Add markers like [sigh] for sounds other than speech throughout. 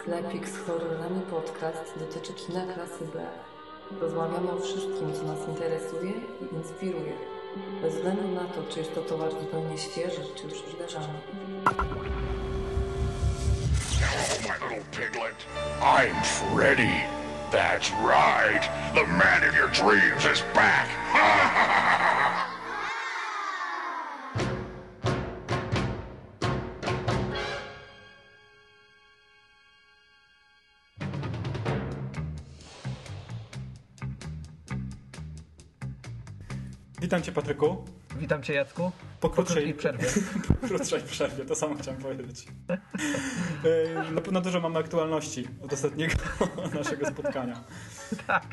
Sklepik z horrorami podcast dotyczy kina klasy B. Rozmawiamy o wszystkim, co nas interesuje i inspiruje. Bez względu na to, czy jest to towar zupełnie świeży, czy już wydarzany. my little piglet. I'm Freddy. That's right. The man of your dreams is back. [laughs] Witam Cię Patryku. Witam Cię Jacku. Po krótkiej przerwie. [laughs] po krótszej przerwie, to samo chciałem powiedzieć. E, Na pewno dużo mamy aktualności od ostatniego [laughs] naszego spotkania. [laughs] tak,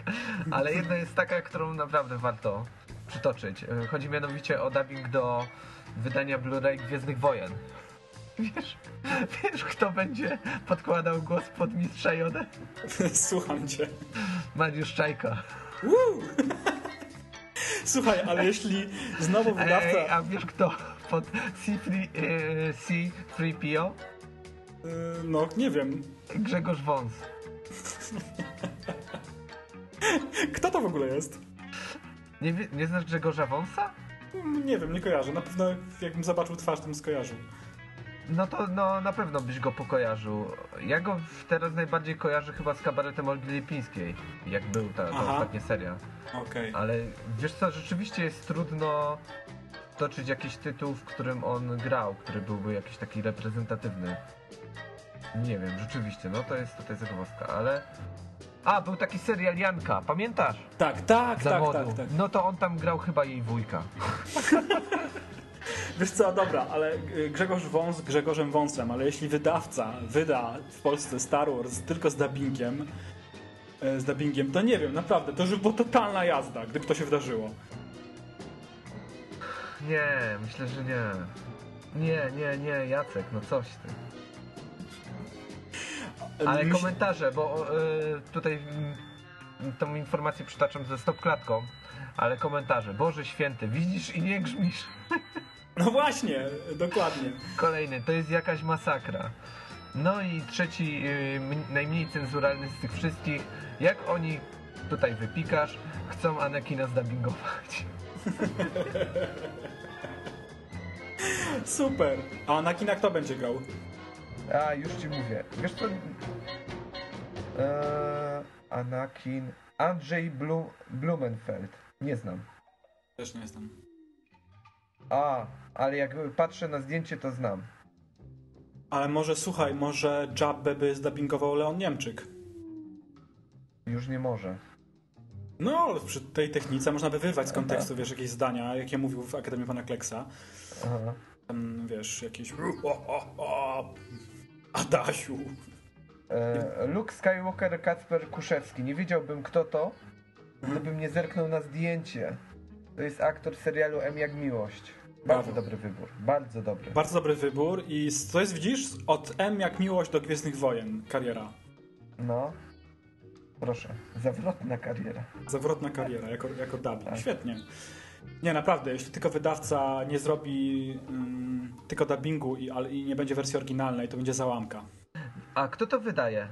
ale jedna jest taka, którą naprawdę warto przytoczyć. E, Chodzi mianowicie o dubbing do wydania Blu-ray Gwiezdnych Wojen. Wiesz, wiesz, kto będzie podkładał głos pod mistrza Jodę? Słucham Cię. Mariusz Czajka. Słuchaj, ale jeśli znowu wydawca... Ej, a wiesz kto pod C3, e, C3PO? e, No, nie wiem. Grzegorz Wąs. Kto to w ogóle jest? Nie, nie znasz Grzegorza Wąsa? Mm, Nie wiem, nie kojarzę. Na pewno jakbym zobaczył twarz, to bym skojarzył. No to no, na pewno byś go pokojarzył. Ja go teraz najbardziej kojarzę chyba z kabaretem Olgi Lipińskiej, jak był ta, ta Aha. ostatnia seria. Okej. Ale wiesz co, rzeczywiście jest trudno toczyć jakiś tytuł, w którym on grał, który byłby jakiś taki reprezentatywny. Nie wiem, rzeczywiście, no to jest tutaj zagwozdka, ale... A, był taki serial Janka, pamiętasz? Tak, tak, tak, Zawodu. tak, tak. No to on tam grał chyba jej wujka. [laughs] Wiesz co, dobra, ale y, Grzegorz Wąs Grzegorzem Wąsem, ale jeśli wydawca wyda w Polsce Star Wars tylko z dubbingiem, z dubbingiem, to nie wiem, naprawdę, to już by była totalna jazda, gdyby to się wydarzyło. Nie, myślę, że nie. Nie, nie, nie, Jacek, no coś ty. E, Ale komentarze, bo y, tutaj y, tą informację przytaczam ze stopklatką, ale komentarze. Boże święty, widzisz i nie grzmisz. No właśnie, dokładnie. Kolejny, to jest jakaś masakra. No i trzeci, y, najmniej cenzuralny z tych wszystkich. Jak oni, tutaj wypikasz, chcą Anakina zdubbingować. Super. A na kinach kto będzie grał? A, już ci mówię. Wiesz co? Eee, Anakin. Andrzej Blum, Blumenfeld. Nie znam. Też nie jestem. A, ale jak patrzę na zdjęcie, to znam. Ale może, słuchaj, może Jabbę by zdubbingował Leon Niemczyk. Już nie może. No, przy tej technice można by wyrwać z kontekstu, wiesz, jakieś zdania, jakie mówił w Akademii Pana Kleksa. Aha. Tam, wiesz, jakieś... O, o, o, Adasiu. E, Luke Skywalker, Kacper Kuszewski. Nie wiedziałbym kto to, gdybym nie zerknął na zdjęcie. To jest aktor serialu M jak Miłość. Bardzo Brawo. dobry wybór. Bardzo dobry. Bardzo dobry wybór i to jest, widzisz, od M jak miłość do Gwiezdnych Wojen kariera. No. Proszę. Zawrotna kariera. Zawrotna kariera jako, jako dubbing. Tak. Świetnie. Nie, naprawdę, jeśli tylko wydawca nie zrobi mm, tylko dubbingu i, ale, i nie będzie wersji oryginalnej, to będzie załamka. A kto to wydaje?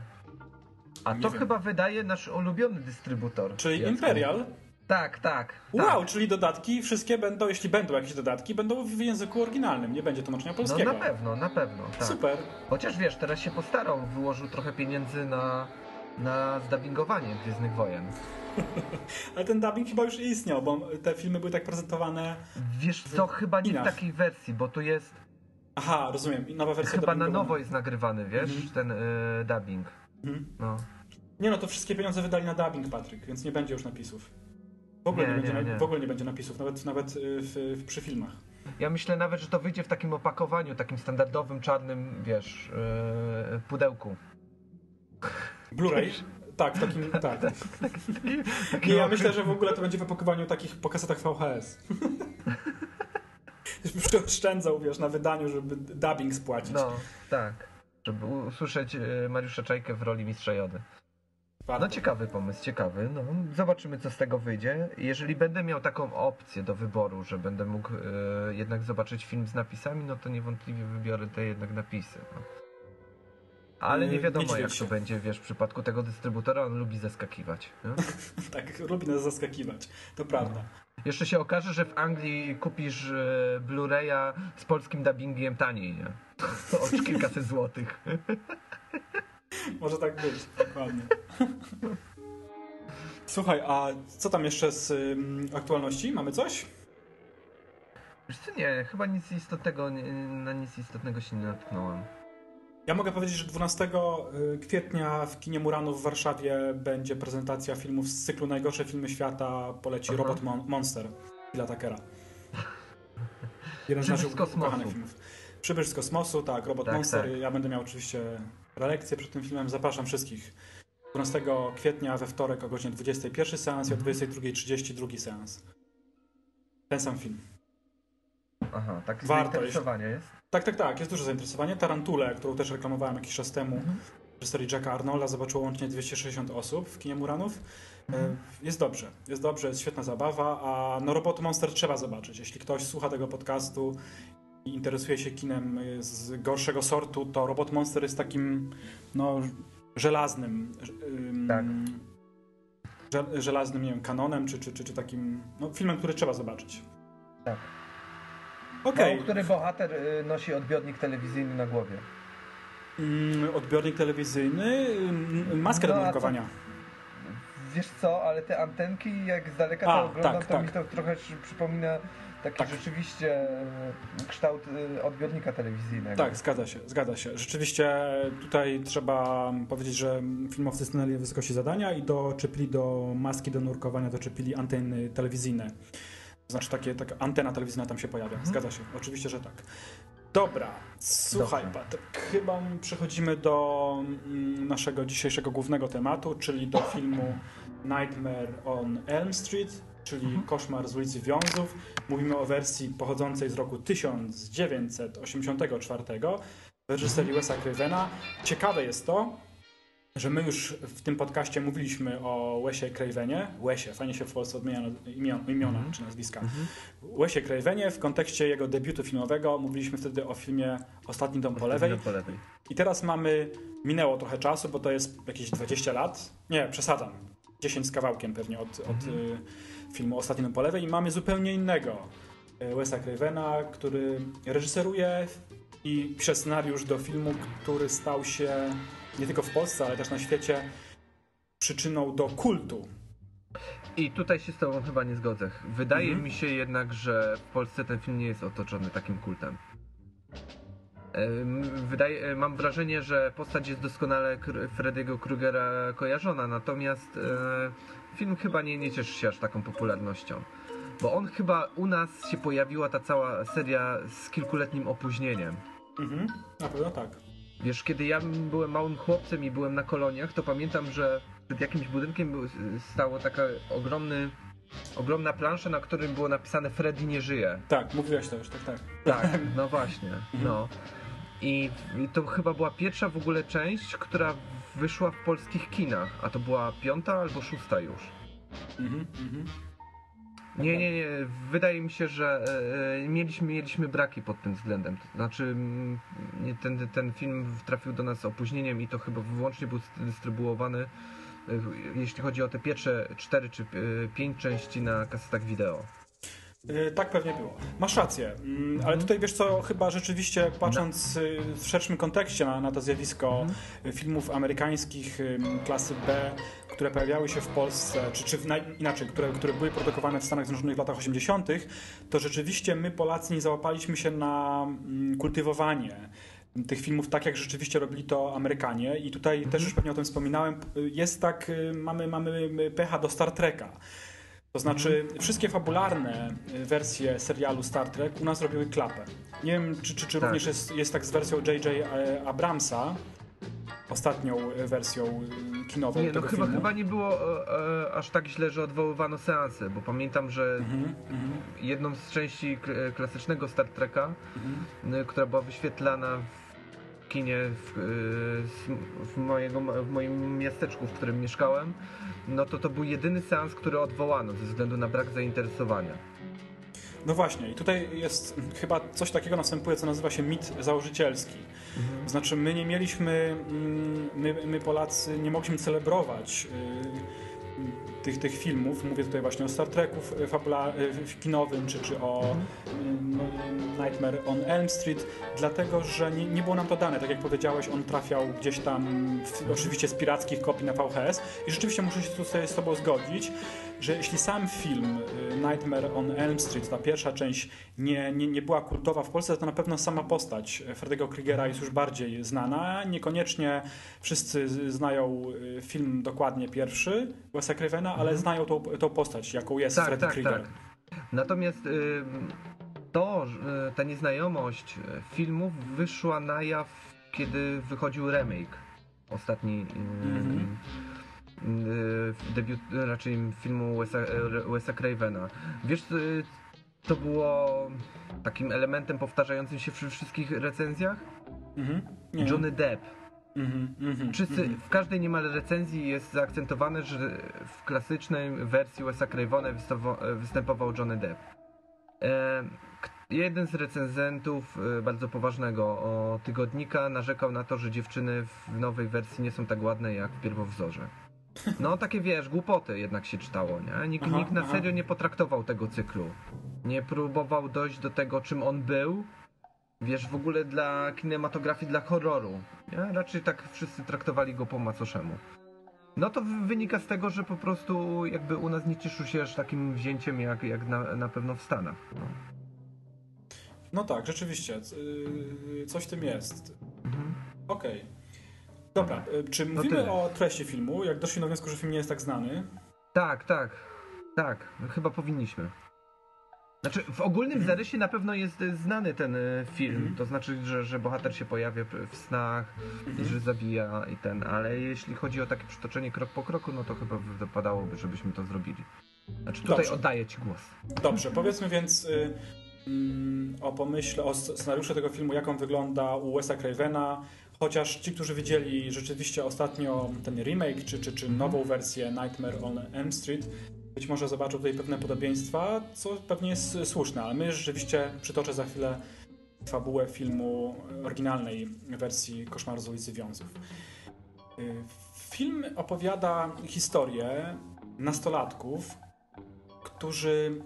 A Nie to wiem. chyba wydaje nasz ulubiony dystrybutor. Czyli Jacku. Imperial. Tak, tak. Wow, tak. czyli dodatki wszystkie będą, jeśli będą jakieś dodatki, będą w języku oryginalnym, nie będzie tłumaczenia No polskiego. na pewno, na pewno. Tak. Super. Chociaż wiesz, teraz się postarał, wyłożył trochę pieniędzy na, na zdubbingowanie Gwiezdnych Wojen. [laughs] Ale ten dubbing chyba już istniał, bo te filmy były tak prezentowane. Wiesz co, chyba nie w takiej wersji, bo tu jest Aha, rozumiem. Nowa wersja chyba na nowo jest nagrywany, wiesz, Mhm. ten y, dubbing. Mhm. No. Nie no, to wszystkie pieniądze wydali na dubbing, Patryk, więc nie będzie już napisów. W ogóle nie, Nie, będzie, nie, na- nie. W ogóle nie będzie napisów, nawet, nawet y, w, w, przy filmach. Ja myślę nawet, że to wyjdzie w takim opakowaniu, takim standardowym, czarnym, wiesz, y, pudełku. Blu-ray? Tak, w takim, tak. [laughs] Taki Nie, ja myślę, że w ogóle to będzie w opakowaniu takich po kasetach VHS. [laughs] Oszczędzał, wiesz, na wydaniu, żeby dubbing spłacić. No, tak. Żeby usłyszeć y, Mariusza Czajkę w roli mistrza Jody. No ciekawy pomysł, ciekawy. No, zobaczymy co z tego wyjdzie. Jeżeli będę miał taką opcję do wyboru, że będę mógł e, jednak zobaczyć film z napisami, no to niewątpliwie wybiorę te jednak napisy. No. Ale nie Yy, wiadomo jak to będzie, wiesz, w przypadku tego dystrybutora, on lubi zaskakiwać. [laughs] Tak, lubi nas zaskakiwać. To prawda. Jeszcze się okaże, że w Anglii kupisz e, Blu-raya z polskim dubbingiem taniej, nie? O kilkaset [laughs] złotych. Może tak być, dokładnie. Słuchaj, a co tam jeszcze z aktualności? Mamy coś? Wiesz co, nie, chyba nic istotnego, na nic istotnego się nie natknąłem. Ja mogę powiedzieć, że 12 kwietnia w kinie Muranów w Warszawie będzie prezentacja filmów z cyklu Najgorsze filmy świata. Poleci Aha. Robot Mon- Monster Billa Tuckera. [laughs] Jeden z naszych ukochanych filmów. Przybysz z kosmosu, tak, Robot Tak, Monster. tak. Ja będę miał oczywiście prelekcję przed tym filmem. Zapraszam wszystkich. 12 kwietnia we wtorek o godzinie 21 seans i o Mhm. 22.30 drugi seans. Ten sam film. Aha, tak Warto, zainteresowanie jest. Tak, tak, tak, jest duże zainteresowanie. Tarantulę, którą też reklamowałem jakiś czas temu, Mhm. w reżyserii Jacka Arnolda, zobaczyło łącznie 260 osób w kinie Muranów. E, Mhm. Jest dobrze, jest dobrze, jest świetna zabawa, a no Robot Monster trzeba zobaczyć. Jeśli ktoś słucha tego podcastu i interesuje się kinem e, z gorszego sortu, to Robot Monster jest takim, no, żelaznym, ym, Tak. żel- żelaznym, nie wiem, kanonem, czy, czy, czy, czy takim, no, filmem, który trzeba zobaczyć. Tak. Okej. No, który bohater y, nosi odbiornik telewizyjny na głowie. Mm, odbiornik telewizyjny, mm, maskę No, do a co- nurkowania. Wiesz co, ale te antenki, jak z daleka A, to oglądam, tak, to tak. mi to trochę przy- przypomina taki Tak. rzeczywiście y, kształt y, odbiornika telewizyjnego. Tak, zgadza się, zgadza się. Rzeczywiście tutaj trzeba powiedzieć, że filmowcy stanęli w wysokości zadania i doczepili do maski do nurkowania, doczepili anteny telewizyjne. Znaczy takie, taka antena telewizyjna tam się pojawia. Zgadza się, oczywiście, że tak. Dobra, słuchaj Dobrze. Patryk, chyba przechodzimy do mm, naszego dzisiejszego głównego tematu, czyli do filmu Nightmare on Elm Street, czyli Koszmar z ulicy Wiązów. Mówimy o wersji pochodzącej z roku 1984 w reżyserii Wesa Cravena. Ciekawe jest to, że my już w tym podcaście mówiliśmy o Wesie Cravenie. Wesie, fajnie się w Polsce odmienia imiona, imiona czy nazwiska. Wesie Cravenie w kontekście jego debiutu filmowego mówiliśmy wtedy o filmie Ostatni dom po lewej. Po lewej. I teraz mamy, minęło trochę czasu, bo to jest jakieś 20 lat. Nie, przesadzam. 10 z kawałkiem pewnie od, od y, filmu Ostatni dom po lewej. I mamy zupełnie innego y, Wesa Cravena, który reżyseruje i pisze scenariusz do filmu, który stał się nie tylko w Polsce, ale też na świecie przyczyną do kultu. I tutaj się z tobą chyba nie zgodzę. Wydaje Mhm. mi się jednak, że w Polsce ten film nie jest otoczony takim kultem. Em, Wydaje, e, mam wrażenie, że postać jest doskonale Freddy'ego Krugera kojarzona, natomiast e, film chyba nie, nie cieszy się aż taką popularnością. Bo on chyba u nas się pojawiła ta cała seria z kilkuletnim opóźnieniem. Mhm, na pewno tak. Wiesz, kiedy ja byłem małym chłopcem i byłem na koloniach, to pamiętam, że przed jakimś budynkiem stało taka ogromny, ogromna plansza, na którym było napisane Freddy nie żyje. Tak, mówiłeś to już, tak, tak. Tak, [laughs] no właśnie, no. I, I to chyba była pierwsza w ogóle część, która wyszła w polskich kinach, a to była piąta albo szósta już. Mhm, mhm. Nie, nie, nie. Wydaje mi się, że e, mieliśmy, mieliśmy braki pod tym względem. To znaczy, ten, ten film trafił do nas opóźnieniem i to chyba wyłącznie był dystrybuowany, e, jeśli chodzi o te pierwsze cztery czy e, pięć części na kasetach wideo. Y, Tak pewnie było. Masz rację, Mm, ale tutaj wiesz co, chyba rzeczywiście patrząc y, w szerszym kontekście na, na to zjawisko y, filmów amerykańskich klasy B, które pojawiały się w Polsce, czy, czy inaczej, które, które były produkowane w Stanach Zjednoczonych w latach 80., to rzeczywiście my Polacy nie załapaliśmy się na mm, kultywowanie tych filmów tak, jak rzeczywiście robili to Amerykanie i tutaj też już pewnie o tym wspominałem, jest tak, mamy, mamy pecha do Star Treka. To znaczy, wszystkie fabularne y, wersje serialu Star Trek u nas robiły klapę. Nie wiem, czy, czy, czy Tak. również jest, jest tak z wersją J.J. Abramsa, ostatnią y, wersją y, kinową Nie, no chyba, filmu. chyba nie było e, e, aż tak źle, że odwoływano seanse, bo pamiętam, że Mhm, mhm, jedną z części e, klasycznego Star Treka, mhm. która była wyświetlana w kinie w, w, mojego, w moim miasteczku, w którym mieszkałem, no to to był jedyny seans, który odwołano ze względu na brak zainteresowania. No właśnie, i tutaj jest chyba coś takiego następuje, co nazywa się mit założycielski. To znaczy, my nie mieliśmy, mm, my, my Polacy nie mogliśmy celebrować y, tych, tych filmów. Mówię tutaj właśnie o Star Treku w, fabula, w kinowym, czy, czy o Mhm. y, Nightmare on Elm Street, dlatego że nie, nie było nam to dane. Tak jak powiedziałeś, on trafiał gdzieś tam, w, oczywiście z pirackich kopii na VHS. I rzeczywiście muszę się tutaj z Tobą zgodzić, że jeśli sam film y, Nightmare on Elm Street, ta pierwsza część, nie, nie, nie była kultowa w Polsce, to na pewno sama postać Freddy'ego Krugera jest już bardziej znana. Niekoniecznie wszyscy znają y, film dokładnie pierwszy, Wes'a Cravena, ale znają tą, tą postać, jaką jest Tak, Freddy tak, Krueger. tak. Natomiast y, to, y, ta nieznajomość y, filmów wyszła na jaw, kiedy wychodził remake. Ostatni y, Mhm. y, debiut, raczej filmu Wes'a, Wes'a Cravena. Wiesz, y, to było takim elementem powtarzającym się przy wszystkich recenzjach? Mhm. Johnny Depp. Mhm, mhm, Wszyscy, mhm. w każdej niemal recenzji jest zaakcentowane, że w klasycznej wersji Wes'a Cravena występował, Johnny Depp. E, jeden z recenzentów e, bardzo poważnego tygodnika narzekał na to, że dziewczyny w nowej wersji nie są tak ładne jak w pierwowzorze. No takie wiesz, głupoty jednak się czytało, nie? Nikt, Aha, nikt na aha. serio nie potraktował tego cyklu. Nie próbował dojść do tego, czym on był, wiesz, w ogóle dla kinematografii, dla horroru. Nie? Raczej tak wszyscy traktowali go po macoszemu. No to wy- wynika z tego, że po prostu jakby u nas nie cieszył się aż takim wzięciem jak, jak na, na pewno w Stanach. No. No tak, rzeczywiście. y, Coś w tym jest. Mhm. Okej. Dobra, y, czy mówimy tyle. o treści filmu? Jak doszli do wniosku, że film nie jest tak znany? Tak, tak, tak, chyba powinniśmy. Znaczy, w ogólnym zarysie na pewno jest e, znany ten e, film, Mhm. to znaczy, że, że bohater się pojawia w snach i że zabija i ten, ale jeśli chodzi o takie przytoczenie krok po kroku, no to chyba wypadałoby, żebyśmy to zrobili. Znaczy, tutaj Dobrze. oddaję ci głos. Dobrze, powiedzmy więc y, mm, o pomyśle, o scenariuszu tego filmu, jak on wygląda u Wes'a Cravena. Chociaż ci, którzy widzieli rzeczywiście ostatnio ten remake, czy, czy, czy nową wersję Nightmare on Elm Street, być może zobaczą tutaj pewne podobieństwa, co pewnie jest słuszne, ale my rzeczywiście przytoczę za chwilę fabułę filmu oryginalnej wersji Koszmaru z ulicy Wiązów. Y, Film opowiada historię nastolatków, którzy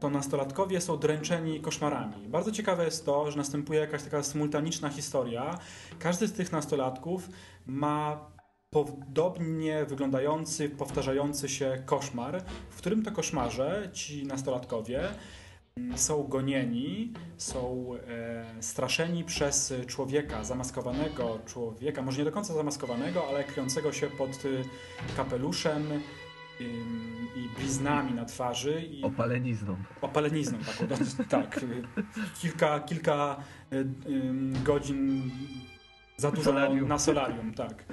to nastolatkowie są dręczeni koszmarami. Bardzo ciekawe jest to, że następuje jakaś taka symultaniczna historia. Każdy z tych nastolatków ma podobnie wyglądający, powtarzający się koszmar, w którym to koszmarze ci nastolatkowie mm, są gonieni, są e, straszeni przez człowieka, zamaskowanego człowieka, może nie do końca zamaskowanego, ale kryjącego się pod y, kapeluszem ym, i bliznami na twarzy i Opalenizną. opalenizną tak, y, [laughs] kilka, kilka y, ym, godzin za dużo Solarium. na solarium, tak.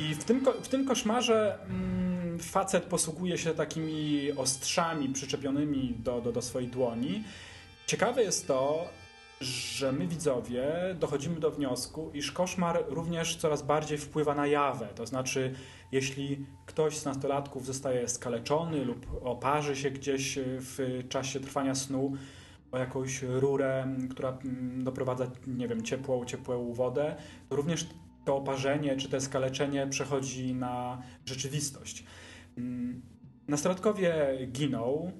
I w tym, w tym koszmarze mm, facet posługuje się takimi ostrzami przyczepionymi do, do, do swojej dłoni. Ciekawe jest to, że my widzowie dochodzimy do wniosku, iż koszmar również coraz bardziej wpływa na jawę. To znaczy, jeśli ktoś z nastolatków zostaje skaleczony lub oparzy się gdzieś w czasie trwania snu jakąś rurę, która mm, doprowadza, nie wiem, ciepłą, ciepłą wodę, to również to oparzenie czy to skaleczenie przechodzi na rzeczywistość. Mm, Nastolatkowie giną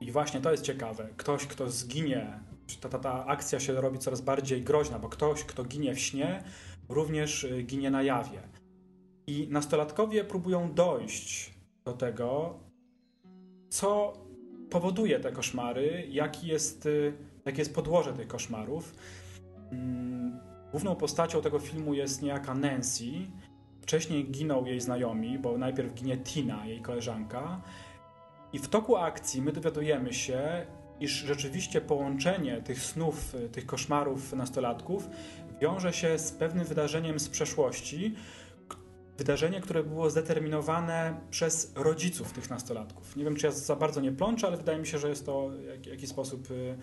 i właśnie to jest ciekawe. Ktoś, kto zginie, ta, ta, ta akcja się robi coraz bardziej groźna, bo ktoś, kto ginie w śnie, również y, ginie na jawie. I nastolatkowie próbują dojść do tego, co powoduje te koszmary, jaki jest, y, jakie jest podłoże tych koszmarów. Mm, Główną postacią tego filmu jest niejaka Nancy. Wcześniej giną jej znajomi, bo najpierw ginie Tina, jej koleżanka. I w toku akcji my dowiadujemy się, iż rzeczywiście połączenie tych snów, y, tych koszmarów nastolatków wiąże się z pewnym wydarzeniem z przeszłości. Wydarzenie, które było zdeterminowane przez rodziców tych nastolatków. Nie wiem, czy ja za bardzo nie plączę, ale wydaje mi się, że jest to w jakiś sposób y,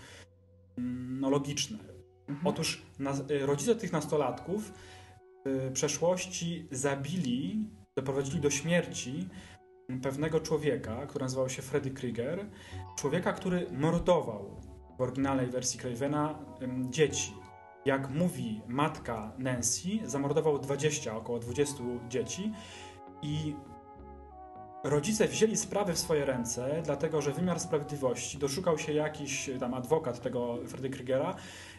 mm, no, logiczne. Otóż na, y, rodzice tych nastolatków w przeszłości zabili, doprowadzili do śmierci pewnego człowieka, który nazywał się Freddy Krieger. Człowieka, który mordował w oryginalnej wersji Cravena dzieci. Jak mówi matka Nancy, zamordował 20, około 20 dzieci i rodzice wzięli sprawy w swoje ręce, dlatego że wymiar sprawiedliwości doszukał się jakiś tam adwokat tego Freddy Krygera,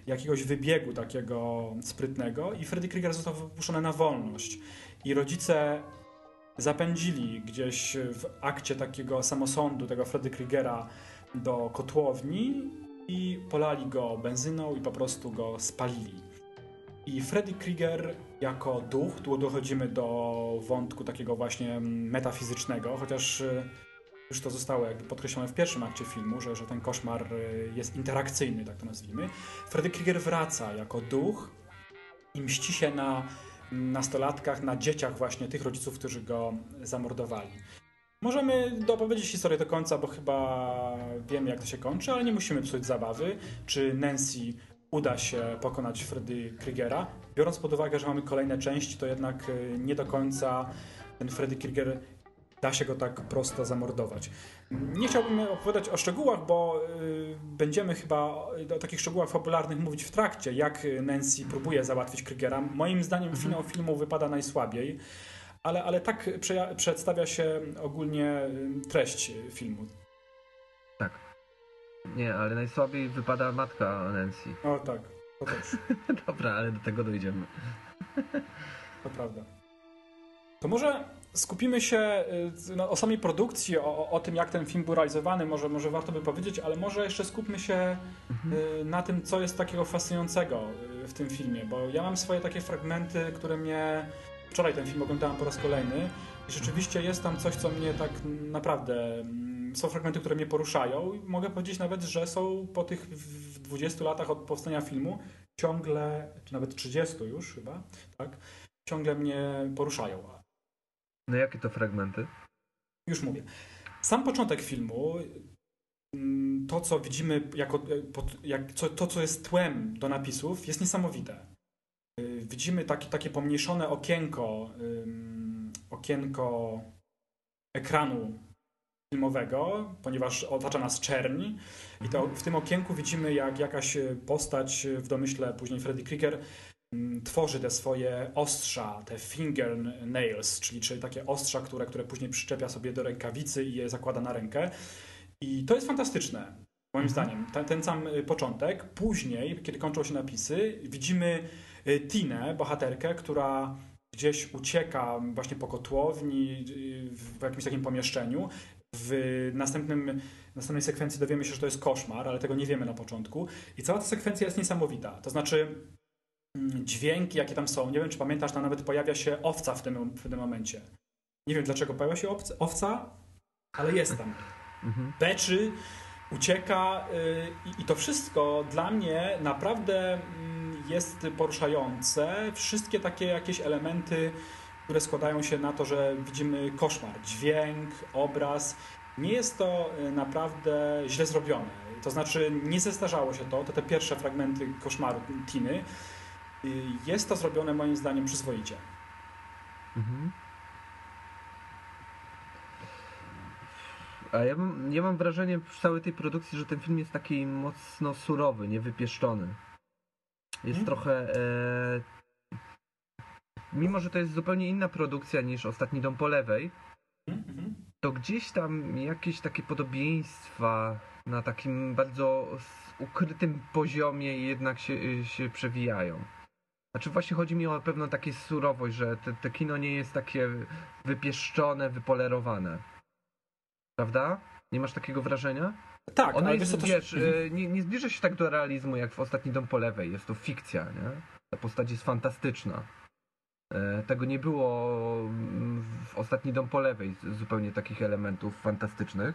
jakiegoś wybiegu takiego sprytnego i Freddy Krieger został wypuszczony na wolność. I rodzice zapędzili gdzieś w akcie takiego samosądu tego Freddy Kriegera do kotłowni i polali go benzyną i po prostu go spalili. I Freddy Krieger jako duch, tu dochodzimy do wątku takiego właśnie metafizycznego, chociaż y, już to zostało jakby podkreślone w pierwszym akcie filmu, że, że ten koszmar y, jest interakcyjny, tak to nazwijmy. Freddy Krieger wraca jako duch i mści się na nastolatkach, na dzieciach właśnie tych rodziców, którzy go zamordowali. Możemy dopowiedzieć historię do końca, bo chyba wiemy, jak to się kończy, ale nie musimy psuć zabawy. Czy Nancy uda się pokonać Freddy Kriegera? Biorąc pod uwagę, że mamy kolejne części, to jednak y, nie do końca ten Freddy Krieger da się go tak prosto zamordować. Nie chciałbym opowiadać o szczegółach, bo y, będziemy chyba o takich szczegółach fabularnych mówić w trakcie, jak Nancy próbuje załatwić Krygera. Moim zdaniem mhm. finał filmu wypada najsłabiej, ale, ale tak przedstawia się ogólnie treść filmu. Tak. Nie, ale najsłabiej wypada matka Nancy. O tak, to też. [laughs] Dobra, ale do tego dojdziemy. [laughs] to prawda. To może skupimy się y, no, o samej produkcji, o, o, tym, jak ten film był realizowany, może, może warto by powiedzieć, ale może jeszcze skupmy się mhm. Y, na tym, co jest takiego fascynującego y, w tym filmie, bo ja mam swoje takie fragmenty, które mnie... Wczoraj ten film oglądałem po raz kolejny i rzeczywiście jest tam coś, co mnie tak naprawdę... Mm, są fragmenty, które mnie poruszają mogę powiedzieć nawet, że są po tych 20 latach od powstania filmu ciągle, czy nawet 30 już chyba, tak, ciągle mnie poruszają. No jakie to fragmenty? Już mówię. Sam początek filmu, mm, to co widzimy jako, e, to, co jest tłem do napisów, jest niesamowite. Y, widzimy takie, takie pomniejszone okienko, okienko ekranu filmowego, ponieważ otacza nas czerń i to w tym okienku widzimy jak jakaś postać w domyśle później Freddy Krieger tworzy te swoje ostrza, te fingernails, czyli, czyli takie ostrza, które, które później przyczepia sobie do rękawicy i je zakłada na rękę. I to jest fantastyczne, moim mhm. zdaniem, ten, ten sam y, początek. Później, kiedy kończą się napisy, widzimy Tinę, bohaterkę, która gdzieś ucieka właśnie po kotłowni, w jakimś takim pomieszczeniu. W następnym, następnej sekwencji dowiemy się, że to jest koszmar, ale tego nie wiemy na początku. I cała ta sekwencja jest niesamowita. To znaczy, Mm, dźwięki, jakie tam są. Nie wiem, czy pamiętasz, tam nawet pojawia się owca w tym, w tym momencie. Nie wiem, dlaczego pojawia się owca, ale jest tam. Mhm. Beczy, ucieka yy, i to wszystko dla mnie naprawdę yy, jest poruszające. Wszystkie takie jakieś elementy, które składają się na to, że widzimy koszmar. Dźwięk, obraz. Nie jest to y, naprawdę źle zrobione. To znaczy, nie zestarzało się to, to te pierwsze fragmenty koszmaru Tiny, jest to zrobione moim zdaniem przyzwoicie. Mhm. A ja mam, ja mam wrażenie w całej tej produkcji, że ten film jest taki mocno surowy, niewypieszczony. Jest hmm. trochę. E... Mimo, że to jest zupełnie inna produkcja niż Ostatni Dom po lewej, hmm. to gdzieś tam jakieś takie podobieństwa na takim bardzo ukrytym poziomie jednak się, się przewijają. Znaczy właśnie chodzi mi o pewną taką surowość, że te, te kino nie jest takie wypieszczone, wypolerowane. Prawda? Nie masz takiego wrażenia? Tak, Ono ale jest, wiesz, wiesz mhm. nie, nie zbliża się tak do realizmu jak w Ostatni Dom po lewej. Jest to fikcja, nie? Ta postać jest fantastyczna. E, tego nie było w Ostatni Dom po lewej, zupełnie takich elementów fantastycznych,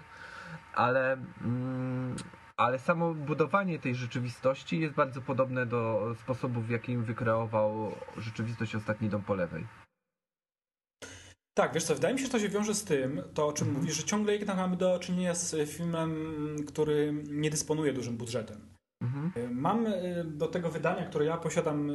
ale mm, ale samo budowanie tej rzeczywistości jest bardzo podobne do sposobów, w jakim wykreował rzeczywistość Ostatni Dom po lewej. Tak, wiesz co, wydaje mi się, że to się wiąże z tym, to o czym mhm. mówisz, że ciągle jednak mamy do czynienia z filmem, który nie dysponuje dużym budżetem. Mhm. Mam y, do tego wydania, które ja posiadam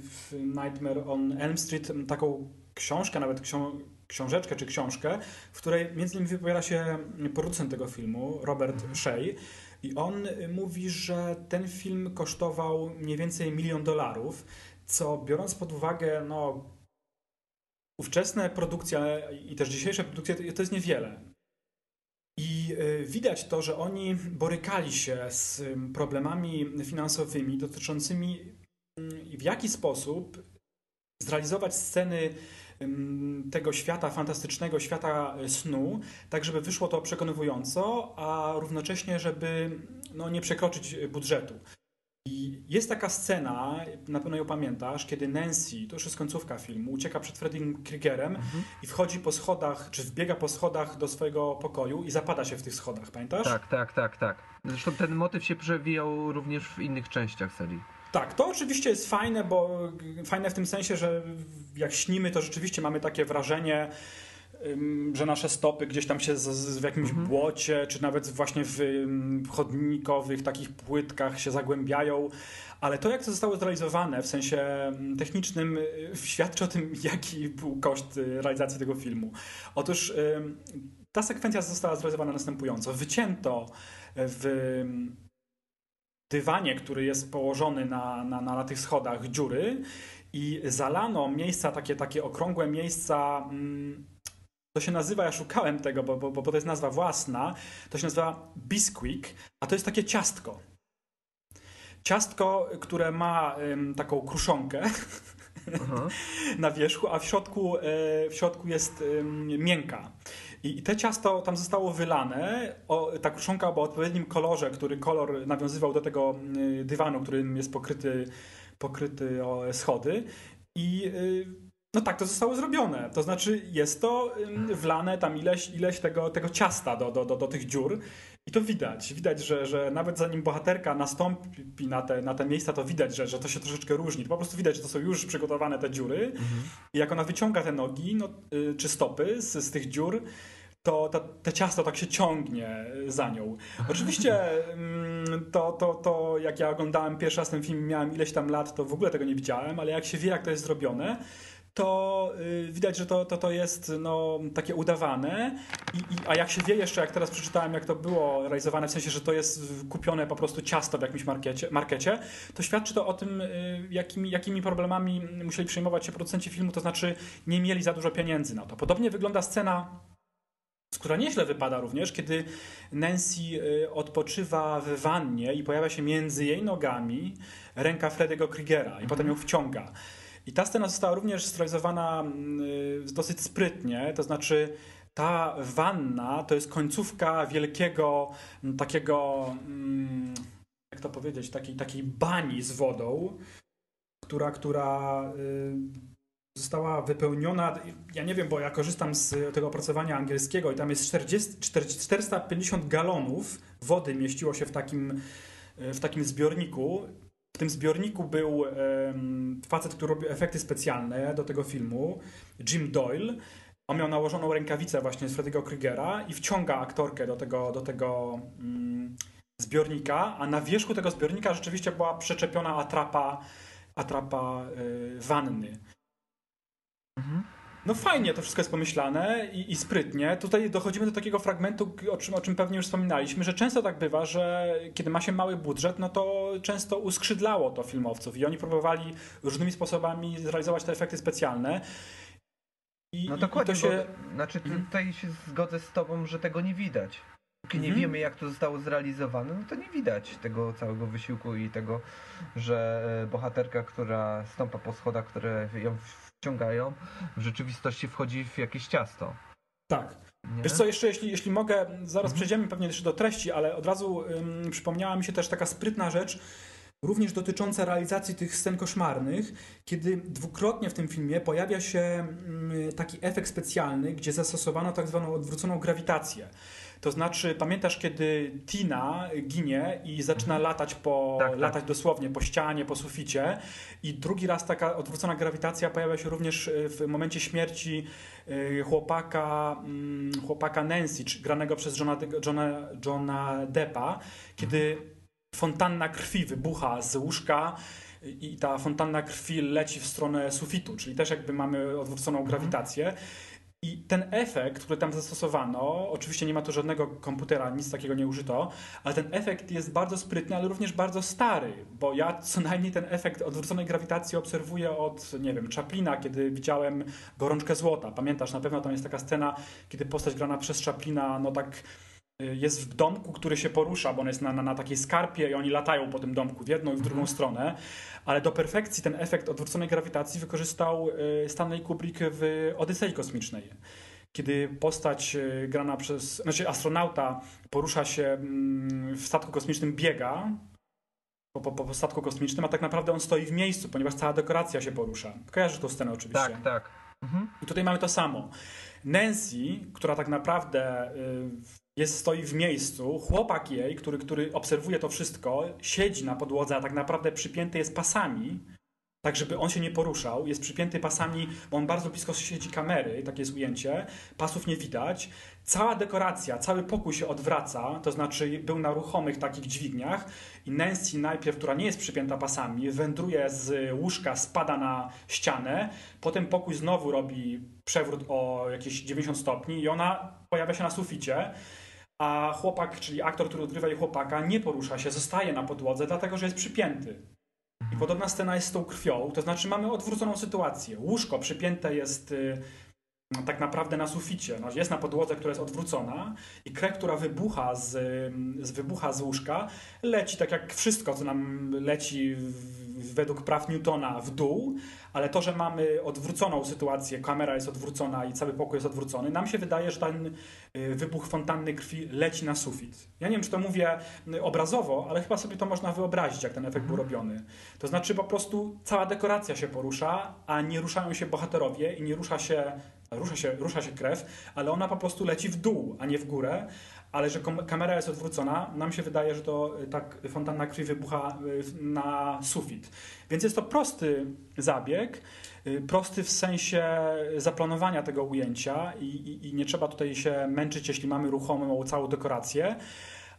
w Nightmare on Elm Street, taką książkę, nawet ksią książeczkę czy książkę, w której między innymi wypowiada się producent tego filmu, Robert mhm. Shea. I on mówi, że ten film kosztował mniej więcej milion dolarów, co biorąc pod uwagę no, ówczesne produkcje i też dzisiejsze produkcje, to jest niewiele. I y, widać to, że oni borykali się z problemami finansowymi dotyczącymi w jaki sposób zrealizować sceny tego świata fantastycznego, świata e, snu, tak żeby wyszło to przekonywująco, a równocześnie, żeby no, nie przekroczyć budżetu. I jest taka scena, na pewno ją pamiętasz, kiedy Nancy, to już jest końcówka filmu, ucieka przed Freddym Kriegerem mhm. i wchodzi po schodach, czy wbiega po schodach do swojego pokoju i zapada się w tych schodach, pamiętasz? Tak, tak, tak, tak. Zresztą ten motyw się przewijał również w innych częściach serii. Tak, to oczywiście jest fajne, bo fajne w tym sensie, że jak śnimy, to rzeczywiście mamy takie wrażenie, że nasze stopy gdzieś tam się z, z, w jakimś mhm. błocie, czy nawet właśnie w chodnikowych takich płytkach się zagłębiają, ale to jak to zostało zrealizowane w sensie technicznym y, świadczy o tym, [laughs] jaki był koszt y, realizacji tego filmu. Otóż ta sekwencja została zrealizowana następująco. Wycięto w dywanie, który jest położony na, na, na, tych schodach dziury i zalano miejsca, takie, takie okrągłe miejsca. Mm, to się nazywa, ja szukałem tego, bo, bo, bo to jest nazwa własna, to się nazywa bisquick, a to jest takie ciastko. Ciastko, które ma ym, taką kruszonkę [laughs] na wierzchu, a w środku, y, w środku jest ym, miękka. I te ciasto tam zostało wylane, o, ta kruszonka była o odpowiednim kolorze, który kolor nawiązywał do tego y, dywanu, którym jest pokryty, pokryty o schody. I y, no tak, to zostało zrobione. To znaczy jest to wlane tam ileś, ileś tego, tego ciasta do, do, do, do tych dziur. I to widać. Widać, że, że nawet zanim bohaterka nastąpi na te, na te miejsca, to widać, że, że to się troszeczkę różni. To po prostu widać, że to są już przygotowane te dziury. Mhm. I jak ona wyciąga te nogi no, y, czy stopy z, z tych dziur, to te ciasto tak się ciągnie za nią. Oczywiście to, to, to jak ja oglądałem pierwszy raz ten film, miałem ileś tam lat, to w ogóle tego nie widziałem, ale jak się wie, jak to jest zrobione, to y, widać, że to, to, to jest no, takie udawane. I, i, a jak się wie jeszcze, jak teraz przeczytałem, jak to było realizowane, w sensie, że to jest kupione po prostu ciasto w jakimś markecie, markecie to świadczy to o tym, y, jakimi, jakimi problemami musieli przejmować się producenci filmu, to znaczy nie mieli za dużo pieniędzy na to. Podobnie wygląda scena która nieźle wypada również, kiedy Nancy y, odpoczywa w wannie i pojawia się między jej nogami ręka Freddy'ego Kriegera i potem ją wciąga. I ta scena została również zrealizowana y, dosyć sprytnie, to znaczy ta wanna to jest końcówka wielkiego takiego, mm, jak to powiedzieć, takiej, takiej bani z wodą, która, która y, została wypełniona, ja nie wiem, bo ja korzystam z tego opracowania angielskiego i tam jest 40, 450 galonów wody mieściło się w takim, w takim zbiorniku. W tym zbiorniku był facet, który robił efekty specjalne do tego filmu, Jim Doyle. On miał nałożoną rękawicę właśnie z Freddy'ego Krugera i wciąga aktorkę do tego, do tego um, zbiornika, a na wierzchu tego zbiornika rzeczywiście była przyczepiona atrapa, atrapa y, wanny. Mhm. No fajnie to wszystko jest pomyślane i, i, sprytnie. Tutaj dochodzimy do takiego fragmentu, o czym, o czym pewnie już wspominaliśmy, że często tak bywa, że kiedy ma się mały budżet, no to często uskrzydlało to filmowców i oni próbowali różnymi sposobami zrealizować te efekty specjalne. I, no dokładnie, i to się... Bo, znaczy mhm. tutaj się zgodzę z tobą, że tego nie widać. Póki nie mhm. wiemy, jak to zostało zrealizowane, no to nie widać tego całego wysiłku i tego, że e, bohaterka, która stąpa po schodach, które ją wciągają, w rzeczywistości wchodzi w jakieś ciasto. Tak. Nie? Wiesz co, jeszcze jeśli, jeśli mogę, zaraz mhm. przejdziemy pewnie jeszcze do treści, ale od razu ym, przypomniała mi się też taka sprytna rzecz, również dotycząca realizacji tych scen koszmarnych, kiedy dwukrotnie w tym filmie pojawia się taki efekt specjalny, gdzie zastosowano tak zwaną odwróconą grawitację. To znaczy, pamiętasz, kiedy Tina ginie i zaczyna mhm. latać po, tak, tak. latać tak. dosłownie po ścianie, po suficie i drugi raz taka odwrócona grawitacja pojawia się również e, w momencie śmierci e, chłopaka, mm, chłopaka Nancy, granego przez Johna, Johna, Johna Deppa, kiedy mhm. fontanna krwi wybucha z łóżka i ta fontanna krwi leci w stronę sufitu, czyli też jakby mamy odwróconą mhm. grawitację. I ten efekt, który tam zastosowano, oczywiście nie ma tu żadnego komputera, nic takiego nie użyto, ale ten efekt jest bardzo sprytny, ale również bardzo stary, bo ja co najmniej ten efekt odwróconej grawitacji obserwuję od, nie wiem, Chaplina, kiedy widziałem Gorączkę Złota. Pamiętasz, na pewno tam jest taka scena, kiedy postać grana przez Chaplina, no tak jest w domku, który się porusza, bo on jest na, na, na takiej skarpie i oni latają po tym domku w jedną i w drugą stronę, ale do perfekcji ten efekt odwróconej grawitacji wykorzystał y, Stanley Kubrick w Odysei Kosmicznej. Kiedy postać y, grana przez, znaczy astronauta porusza się mm, w statku kosmicznym, biega po, po, po statku kosmicznym, a tak naprawdę on stoi w miejscu, ponieważ cała dekoracja się porusza. Kojarzysz tą scenę oczywiście. Tak, tak. Mhm. I tutaj mamy to samo. Nancy, która tak naprawdę y, jest, stoi w miejscu, chłopak jej, który, który obserwuje to wszystko, siedzi na podłodze, a tak naprawdę przypięty jest pasami, tak żeby on się nie poruszał, jest przypięty pasami, bo on bardzo blisko siedzi kamery, takie jest ujęcie, pasów nie widać. Cała dekoracja, cały pokój się odwraca, to znaczy był na ruchomych takich dźwigniach i Nancy najpierw, która nie jest przypięta pasami, wędruje z łóżka, spada na ścianę, potem pokój znowu robi przewrót o jakieś 90 stopni i ona pojawia się na suficie, a chłopak, czyli aktor, który odgrywa jej chłopaka, nie porusza się, zostaje na podłodze, dlatego że jest przypięty. I podobna scena jest z tą krwią, to znaczy mamy odwróconą sytuację. Łóżko przypięte jest y, tak naprawdę na suficie. No, jest na podłodze, która jest odwrócona i krew, która wybucha z, z, wybucha z łóżka, leci tak jak wszystko, co nam leci w, według praw Newtona w dół, ale to, że mamy odwróconą sytuację, kamera jest odwrócona i cały pokój jest odwrócony, nam się wydaje, że ten y, wybuch fontanny krwi leci na sufit. Ja nie wiem, czy to mówię y, obrazowo, ale chyba sobie to można wyobrazić, jak ten efekt był robiony. To znaczy po prostu cała dekoracja się porusza, a nie ruszają się bohaterowie i nie rusza się rusza się, rusza się krew, ale ona po prostu leci w dół, a nie w górę. Ale że kamera jest odwrócona, nam się wydaje, że to y, tak fontanna krwi wybucha y, na sufit. Więc jest to prosty zabieg, y, prosty w sensie zaplanowania tego ujęcia i, i, i nie trzeba tutaj się męczyć, jeśli mamy ruchomą całą dekorację.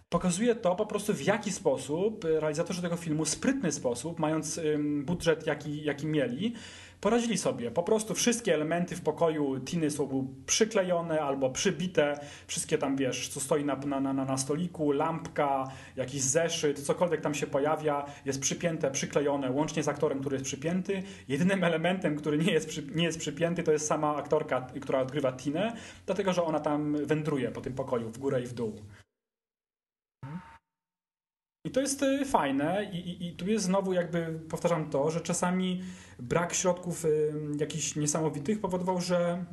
Pokazuje to po prostu w jaki sposób realizatorzy tego filmu, sprytny sposób, mając budżet jaki, jaki mieli, poradzili sobie. Po prostu wszystkie elementy w pokoju Tiny są przyklejone albo przybite. Wszystkie tam, wiesz, co stoi na, na, na, na stoliku, lampka, jakiś zeszyt, cokolwiek tam się pojawia, jest przypięte, przyklejone, łącznie z aktorem, który jest przypięty. Jedynym elementem, który nie jest, przy, nie jest przypięty, to jest sama aktorka, która odgrywa Tinę, dlatego, że ona tam wędruje po tym pokoju, w górę i w dół. I to jest y, fajne I, i, i, tu jest znowu jakby, powtarzam to, że czasami brak środków y, jakichś niesamowitych powodował, że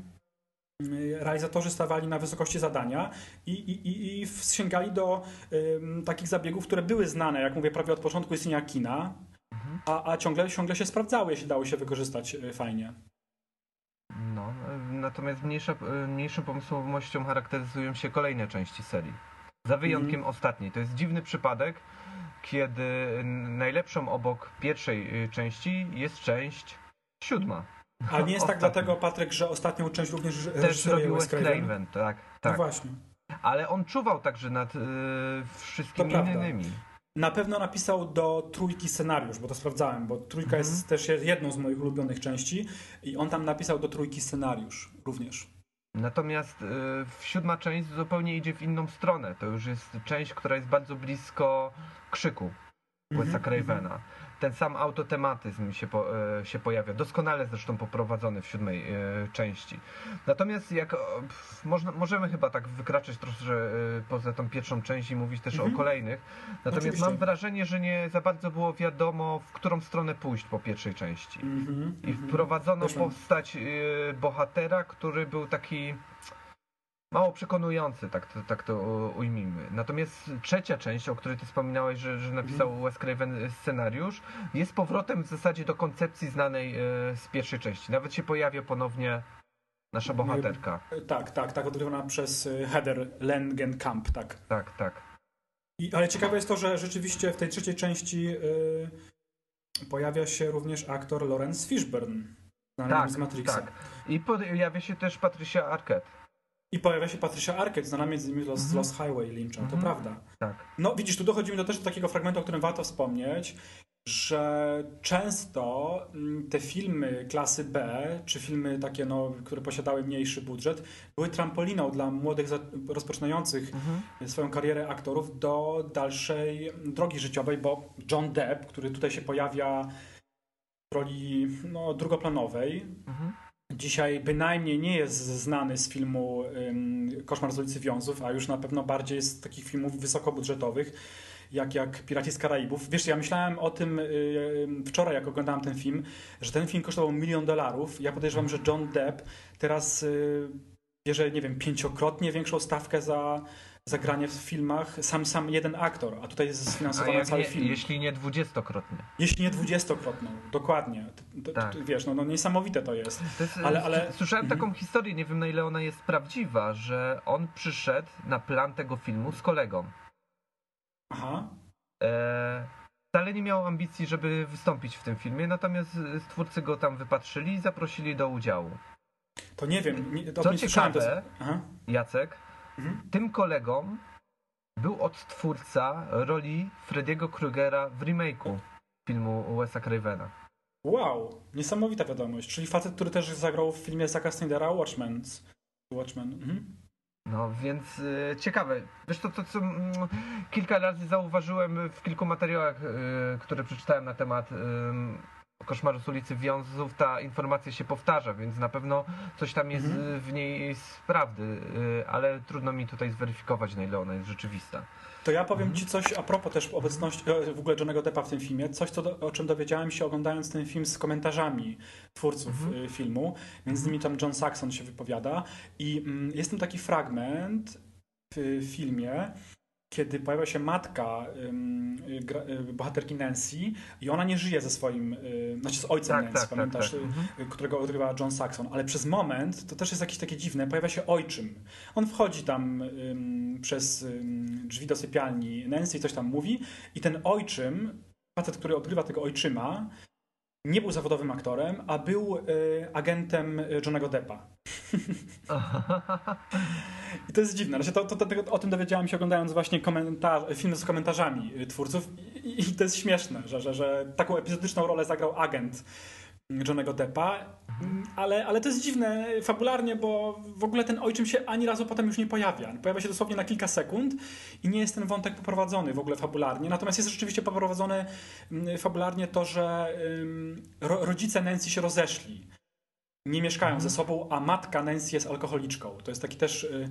y, realizatorzy stawali na wysokości zadania i, i, i sięgali do y, takich zabiegów, które były znane, jak mówię, prawie od początku istnienia kina, mhm. a, a ciągle, ciągle się sprawdzały, jeśli dało się wykorzystać fajnie. No, natomiast mniejsza, mniejszą pomysłowością charakteryzują się kolejne części serii. Za wyjątkiem mm. ostatniej. To jest dziwny przypadek, kiedy najlepszą obok pierwszej y, części jest część siódma. A nie jest tak dlatego, Patryk, że ostatnią część również Też robił Wes Craven, tak, tak. No właśnie. Ale on czuwał także nad y, wszystkimi innymi. Na pewno napisał do trójki scenariusz, bo to sprawdzałem, bo trójka jest mhm. też jedną z moich ulubionych części i on tam napisał do trójki scenariusz również. Natomiast y, siódma część zupełnie idzie w inną stronę. To już jest część, która jest bardzo blisko krzyku Wes'a mm -hmm. Cravena ten sam autotematyzm się, po, e, się pojawia, doskonale zresztą poprowadzony w siódmej e, części. Natomiast jak można, możemy chyba tak wykraczać troszkę e, poza tą pierwszą część i mówić też mhm. o kolejnych. Natomiast Oczywiście. mam wrażenie, że nie za bardzo było wiadomo, w którą stronę pójść po pierwszej części. Mhm. I mhm. wprowadzono postać bohatera, który był taki mało przekonujący, tak, tak to ujmijmy. Natomiast trzecia część, o której ty wspominałeś, że, że napisał mm. Wes Craven scenariusz, jest powrotem w zasadzie do koncepcji znanej e, z pierwszej części. Nawet się pojawia ponownie nasza bohaterka. Tak, tak, tak, odgrywana przez e, Heather Langenkamp, tak. Tak, tak. I, ale ciekawe jest to, że rzeczywiście w tej trzeciej części y, pojawia się również aktor Lawrence Fishburne, znany tak, z Matrixa. Tak, i pojawia się też Patricia Arquette. I pojawia się Patricia Arquette, znana między innymi z Lost, Mhm. Lost Highway Lyncha, to Mhm. prawda. Tak. No widzisz, tu dochodzimy do też do takiego fragmentu, o którym warto wspomnieć, że często mm, te filmy klasy B, czy filmy takie, no, które posiadały mniejszy budżet, były trampoliną dla młodych, rozpoczynających Mhm. swoją karierę aktorów do dalszej drogi życiowej, bo John Depp, który tutaj się pojawia w roli no, drugoplanowej, Mhm. Dzisiaj bynajmniej nie jest znany z filmu Koszmar z ulicy Wiązów, a już na pewno bardziej z takich filmów wysokobudżetowych, jak, jak Piraci z Karaibów. Wiesz, ja myślałem o tym y, wczoraj, jak oglądałem ten film, że ten film kosztował milion dolarów. Ja podejrzewam, że John Depp teraz y, bierze, nie wiem, pięciokrotnie większą stawkę za, za granie w filmach. Sam, sam jeden aktor, a tutaj jest sfinansowany cały nie, film. jeśli nie dwudziestokrotnie. Jeśli nie dwudziestokrotną, dokładnie. To, Tak. wiesz, no, no niesamowite to jest. To jest, Ale- ale- Słyszałem taką historię, nie wiem na ile ona jest prawdziwa, że on przyszedł na plan tego filmu z kolegą. Aha. E, wcale nie miał ambicji, żeby wystąpić w tym filmie, natomiast e, twórcy go tam wypatrzyli i zaprosili do udziału. To nie wiem, nie, to Co jest- ciekawe- Aha. Jacek, Mhm. tym kolegą był odtwórca roli Frediego Krugera w remake'u filmu Wesa Cravena. Wow, niesamowita wiadomość. Czyli facet, który też zagrał w filmie Zacka Snydera Watchmen. Watchmen. Mhm. No więc e, ciekawe. Wiesz to, to co mm, kilka razy zauważyłem w kilku materiałach, e, które przeczytałem na temat em, koszmaru z ulicy Wiązów, ta informacja się powtarza, więc na pewno coś tam jest Mhm. e, w niej z prawdy, e, ale trudno mi tutaj zweryfikować, na ile ona jest rzeczywista. To ja powiem Mhm. ci coś a propos też obecności e, w ogóle Johnego Deppa w tym filmie. Coś, co o czym dowiedziałem się oglądając ten film z komentarzami twórców Mhm. y, filmu. Między innymi tam John Saxon się wypowiada. I mm, jest tam taki fragment w filmie, kiedy pojawia się matka y, y, bohaterki Nancy i ona nie żyje ze swoim, y, znaczy z ojcem Tak, Nancy, tak, tak, pamiętasz? tak. y, którego odgrywa John Saxon, ale przez moment, to też jest jakieś takie dziwne, pojawia się ojczym. On wchodzi tam przez drzwi do sypialni Nancy i coś tam mówi i ten ojczym, facet, który odgrywa tego ojczyma, nie był zawodowym aktorem, a był y, agentem Johnego Deppa. [laughs] I to jest dziwne. Znaczy, to, to, to, o tym dowiedziałem się oglądając właśnie komentarz, film z komentarzami y, twórców i, i to jest śmieszne, że, że, że taką epizodyczną rolę zagrał agent Johnego Deppa, Mm, ale, ale to jest dziwne fabularnie, bo w ogóle ten ojczym się ani razu potem już nie pojawia. Pojawia się dosłownie na kilka sekund i nie jest ten wątek poprowadzony w ogóle fabularnie. Natomiast jest rzeczywiście poprowadzone mm, fabularnie to, że rodzice Nancy się rozeszli. Nie mieszkają ze sobą, a matka Nancy jest alkoholiczką. To jest taki też y,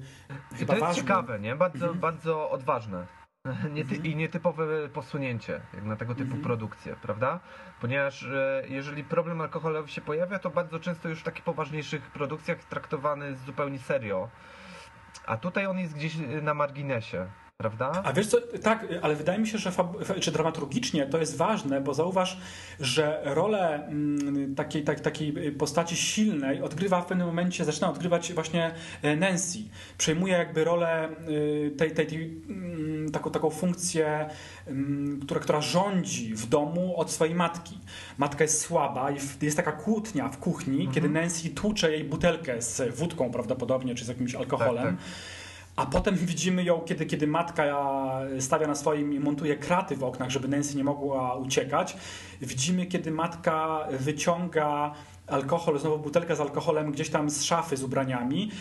chyba to jest ważny. ciekawe, nie? Bardzo, Mhm. bardzo odważne. [laughs] Niety, Mhm. I nietypowe posunięcie, jak na tego typu Mhm. produkcje, prawda? Ponieważ e, jeżeli problem alkoholowy się pojawia, to bardzo często już w takich poważniejszych produkcjach traktowany zupełnie serio. A tutaj on jest gdzieś e, na marginesie, prawda? A wiesz co, tak, ale wydaje mi się, że czy dramaturgicznie to jest ważne, bo zauważ, że rolę mm, takiej, tak, takiej postaci silnej odgrywa w pewnym momencie, zaczyna odgrywać właśnie e, Nancy. Przejmuje jakby rolę y, tej, tej, tej mm, taką, taką funkcję, mm, która, która rządzi w domu od swojej matki. Matka jest słaba i jest taka kłótnia w kuchni, kiedy Nancy tłucze jej butelkę z wódką prawdopodobnie, czy z jakimś alkoholem. Tak, A potem [laughs] widzimy ją, kiedy, kiedy matka stawia na swoim i montuje kraty w oknach, żeby Nancy nie mogła uciekać. Widzimy, kiedy matka wyciąga alkohol, znowu butelkę z alkoholem gdzieś tam z szafy z ubraniami,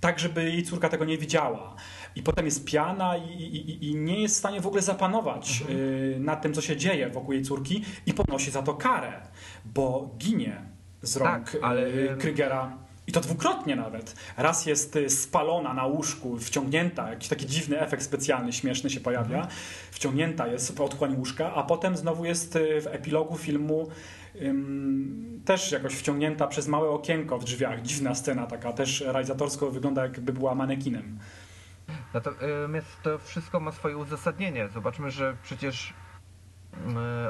tak żeby jej córka tego nie widziała. I potem jest piana i, i, i nie jest w stanie w ogóle zapanować y, nad tym, co się dzieje wokół jej córki i ponosi za to karę, bo ginie z rąk Tak, ale- y, Krygera. I to dwukrotnie nawet. Raz jest y, spalona na łóżku, wciągnięta, jakiś taki dziwny efekt specjalny, śmieszny się pojawia. Wciągnięta jest po otchłań łóżka, a potem znowu jest y, w epilogu filmu ym, też jakoś wciągnięta przez małe okienko w drzwiach. Dziwna scena taka, też realizatorsko wygląda jakby była manekinem. Natomiast to wszystko ma swoje uzasadnienie. Zobaczmy, że przecież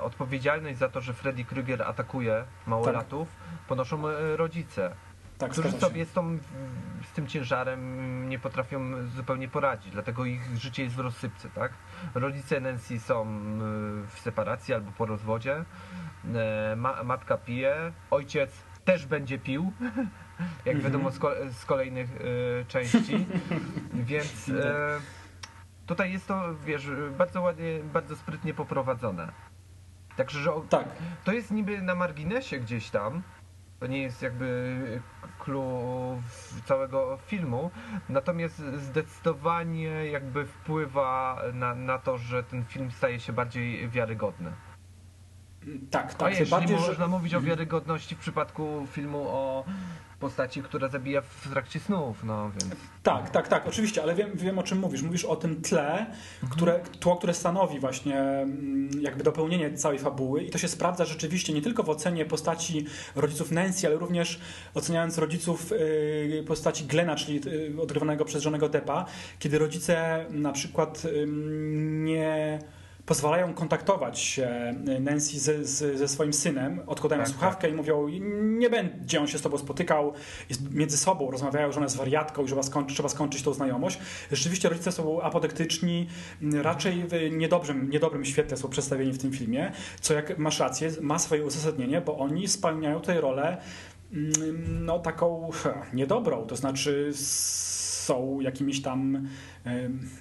odpowiedzialność za to, że Freddy Krueger atakuje małolatów, ponoszą e, rodzice, Tak, którzy sobie z, tą, z tym ciężarem nie potrafią zupełnie poradzić, dlatego ich życie jest w rozsypce, tak? Rodzice Nancy są e, w separacji albo po rozwodzie, e, ma, matka pije, ojciec też będzie pił, [laughs] jak Mhm. wiadomo z, ko- z kolejnych e, części. [laughs] Więc e, tutaj jest to, wiesz, bardzo ładnie, bardzo sprytnie poprowadzone. Także, że Tak. to jest niby na marginesie gdzieś tam. To nie jest jakby clue całego filmu. Natomiast zdecydowanie jakby wpływa na, na to, że ten film staje się bardziej wiarygodny. Tak, A tak. jeśli bardziej, można że... mówić o wiarygodności w przypadku filmu o postaci, która zabija w trakcie snów, no więc... Tak, tak, tak, oczywiście, ale wiem, wiem o czym mówisz. Mówisz o tym tle, które, tło, które stanowi właśnie mm, jakby dopełnienie całej fabuły. I to się sprawdza rzeczywiście nie tylko w ocenie postaci rodziców Nancy, ale również oceniając rodziców y, postaci Glena, czyli y, odgrywanego przez żonego Deppa, kiedy rodzice na przykład nie pozwalają kontaktować się y, Nancy ze, z, ze swoim synem, odkładają Tak, słuchawkę i mówią, nie będzie on się z tobą spotykał, między sobą rozmawiają, że ona jest wariatką i że trzeba skończyć, trzeba skończyć tą znajomość. Rzeczywiście rodzice są apodektyczni, raczej w niedobrym, niedobrym świetle są przedstawieni w tym filmie, co jak masz rację, ma swoje uzasadnienie, bo oni spełniają tutaj rolę mm, no taką niedobrą, to znaczy są jakimiś tam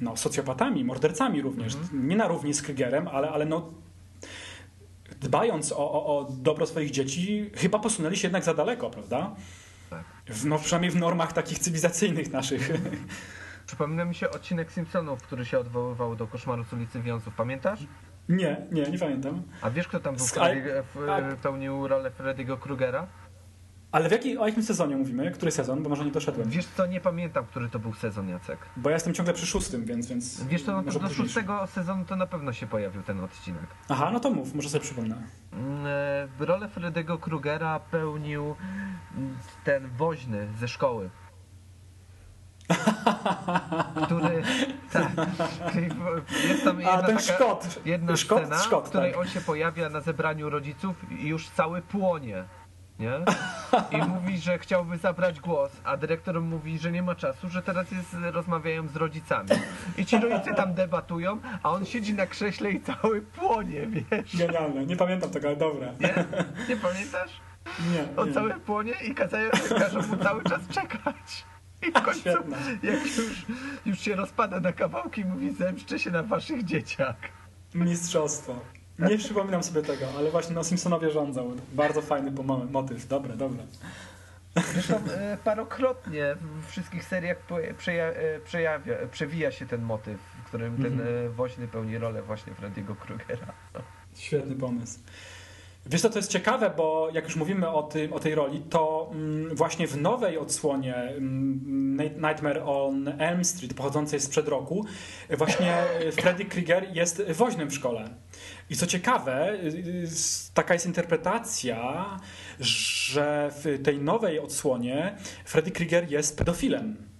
no, socjopatami, mordercami również. Nie na równi z Krygerem, ale, ale no dbając o, o, o dobro swoich dzieci, chyba posunęli się jednak za daleko, prawda? Tak. W, no, przynajmniej w normach takich cywilizacyjnych naszych. [laughs] Przypomina mi się odcinek Simpsonów, który się odwoływał do koszmaru z ulicy Wiązów. Pamiętasz? Nie, nie, nie pamiętam. A wiesz, kto tam był, Sky- tak. pełnił rolę Freddy'ego Krugera? Ale w jaki, o jakim sezonie mówimy? Który sezon? Bo może nie doszedłem. Wiesz co, nie pamiętam, który to był sezon, Jacek. Bo ja jestem ciągle przy szóstym, więc... więc Wiesz co, no to może do szóstego sezonu to na pewno się pojawił ten odcinek. Aha, no to mów, może sobie przypomnę. Mm, e, Rolę Freddy'ego Krugera pełnił ten woźny ze szkoły. [laughs] który. Tak. Jest tam A, jedna ten taka, Szkot. jedna Szkot, scena, Szkot, w której tak. on się pojawia na zebraniu rodziców i już cały płonie. Nie? I mówi, że chciałby zabrać głos, a dyrektor mówi, że nie ma czasu, że teraz jest, rozmawiają z rodzicami. I ci rodzice tam debatują, a on siedzi na krześle i cały płonie, wiesz? Genialne. Nie pamiętam tego, ale dobre. Nie? Nie pamiętasz? Nie, On nie. cały płonie i kazają, każą mu cały czas czekać. I w końcu, Świetne. jak już, już się rozpada na kawałki, mówi, zemszczę się na waszych dzieciach. Mistrzostwo. Nie przypominam sobie tego, ale właśnie no Simpsonowie rządzą. Bardzo fajny motyw. Dobre, dobre. Zresztą e, parokrotnie w wszystkich seriach przeja, e, przejawia, przewija się ten motyw, w którym ten e, woźny pełni rolę właśnie Freddy'ego Krugera. Świetny pomysł. Wiesz co, to jest ciekawe, bo jak już mówimy o, tym, o tej roli, to mm, właśnie w nowej odsłonie mm, Nightmare on Elm Street, pochodzącej sprzed roku, właśnie Freddy Krieger jest woźnym w szkole. I co ciekawe, y, taka jest interpretacja, że w tej nowej odsłonie Freddy Krieger jest pedofilem.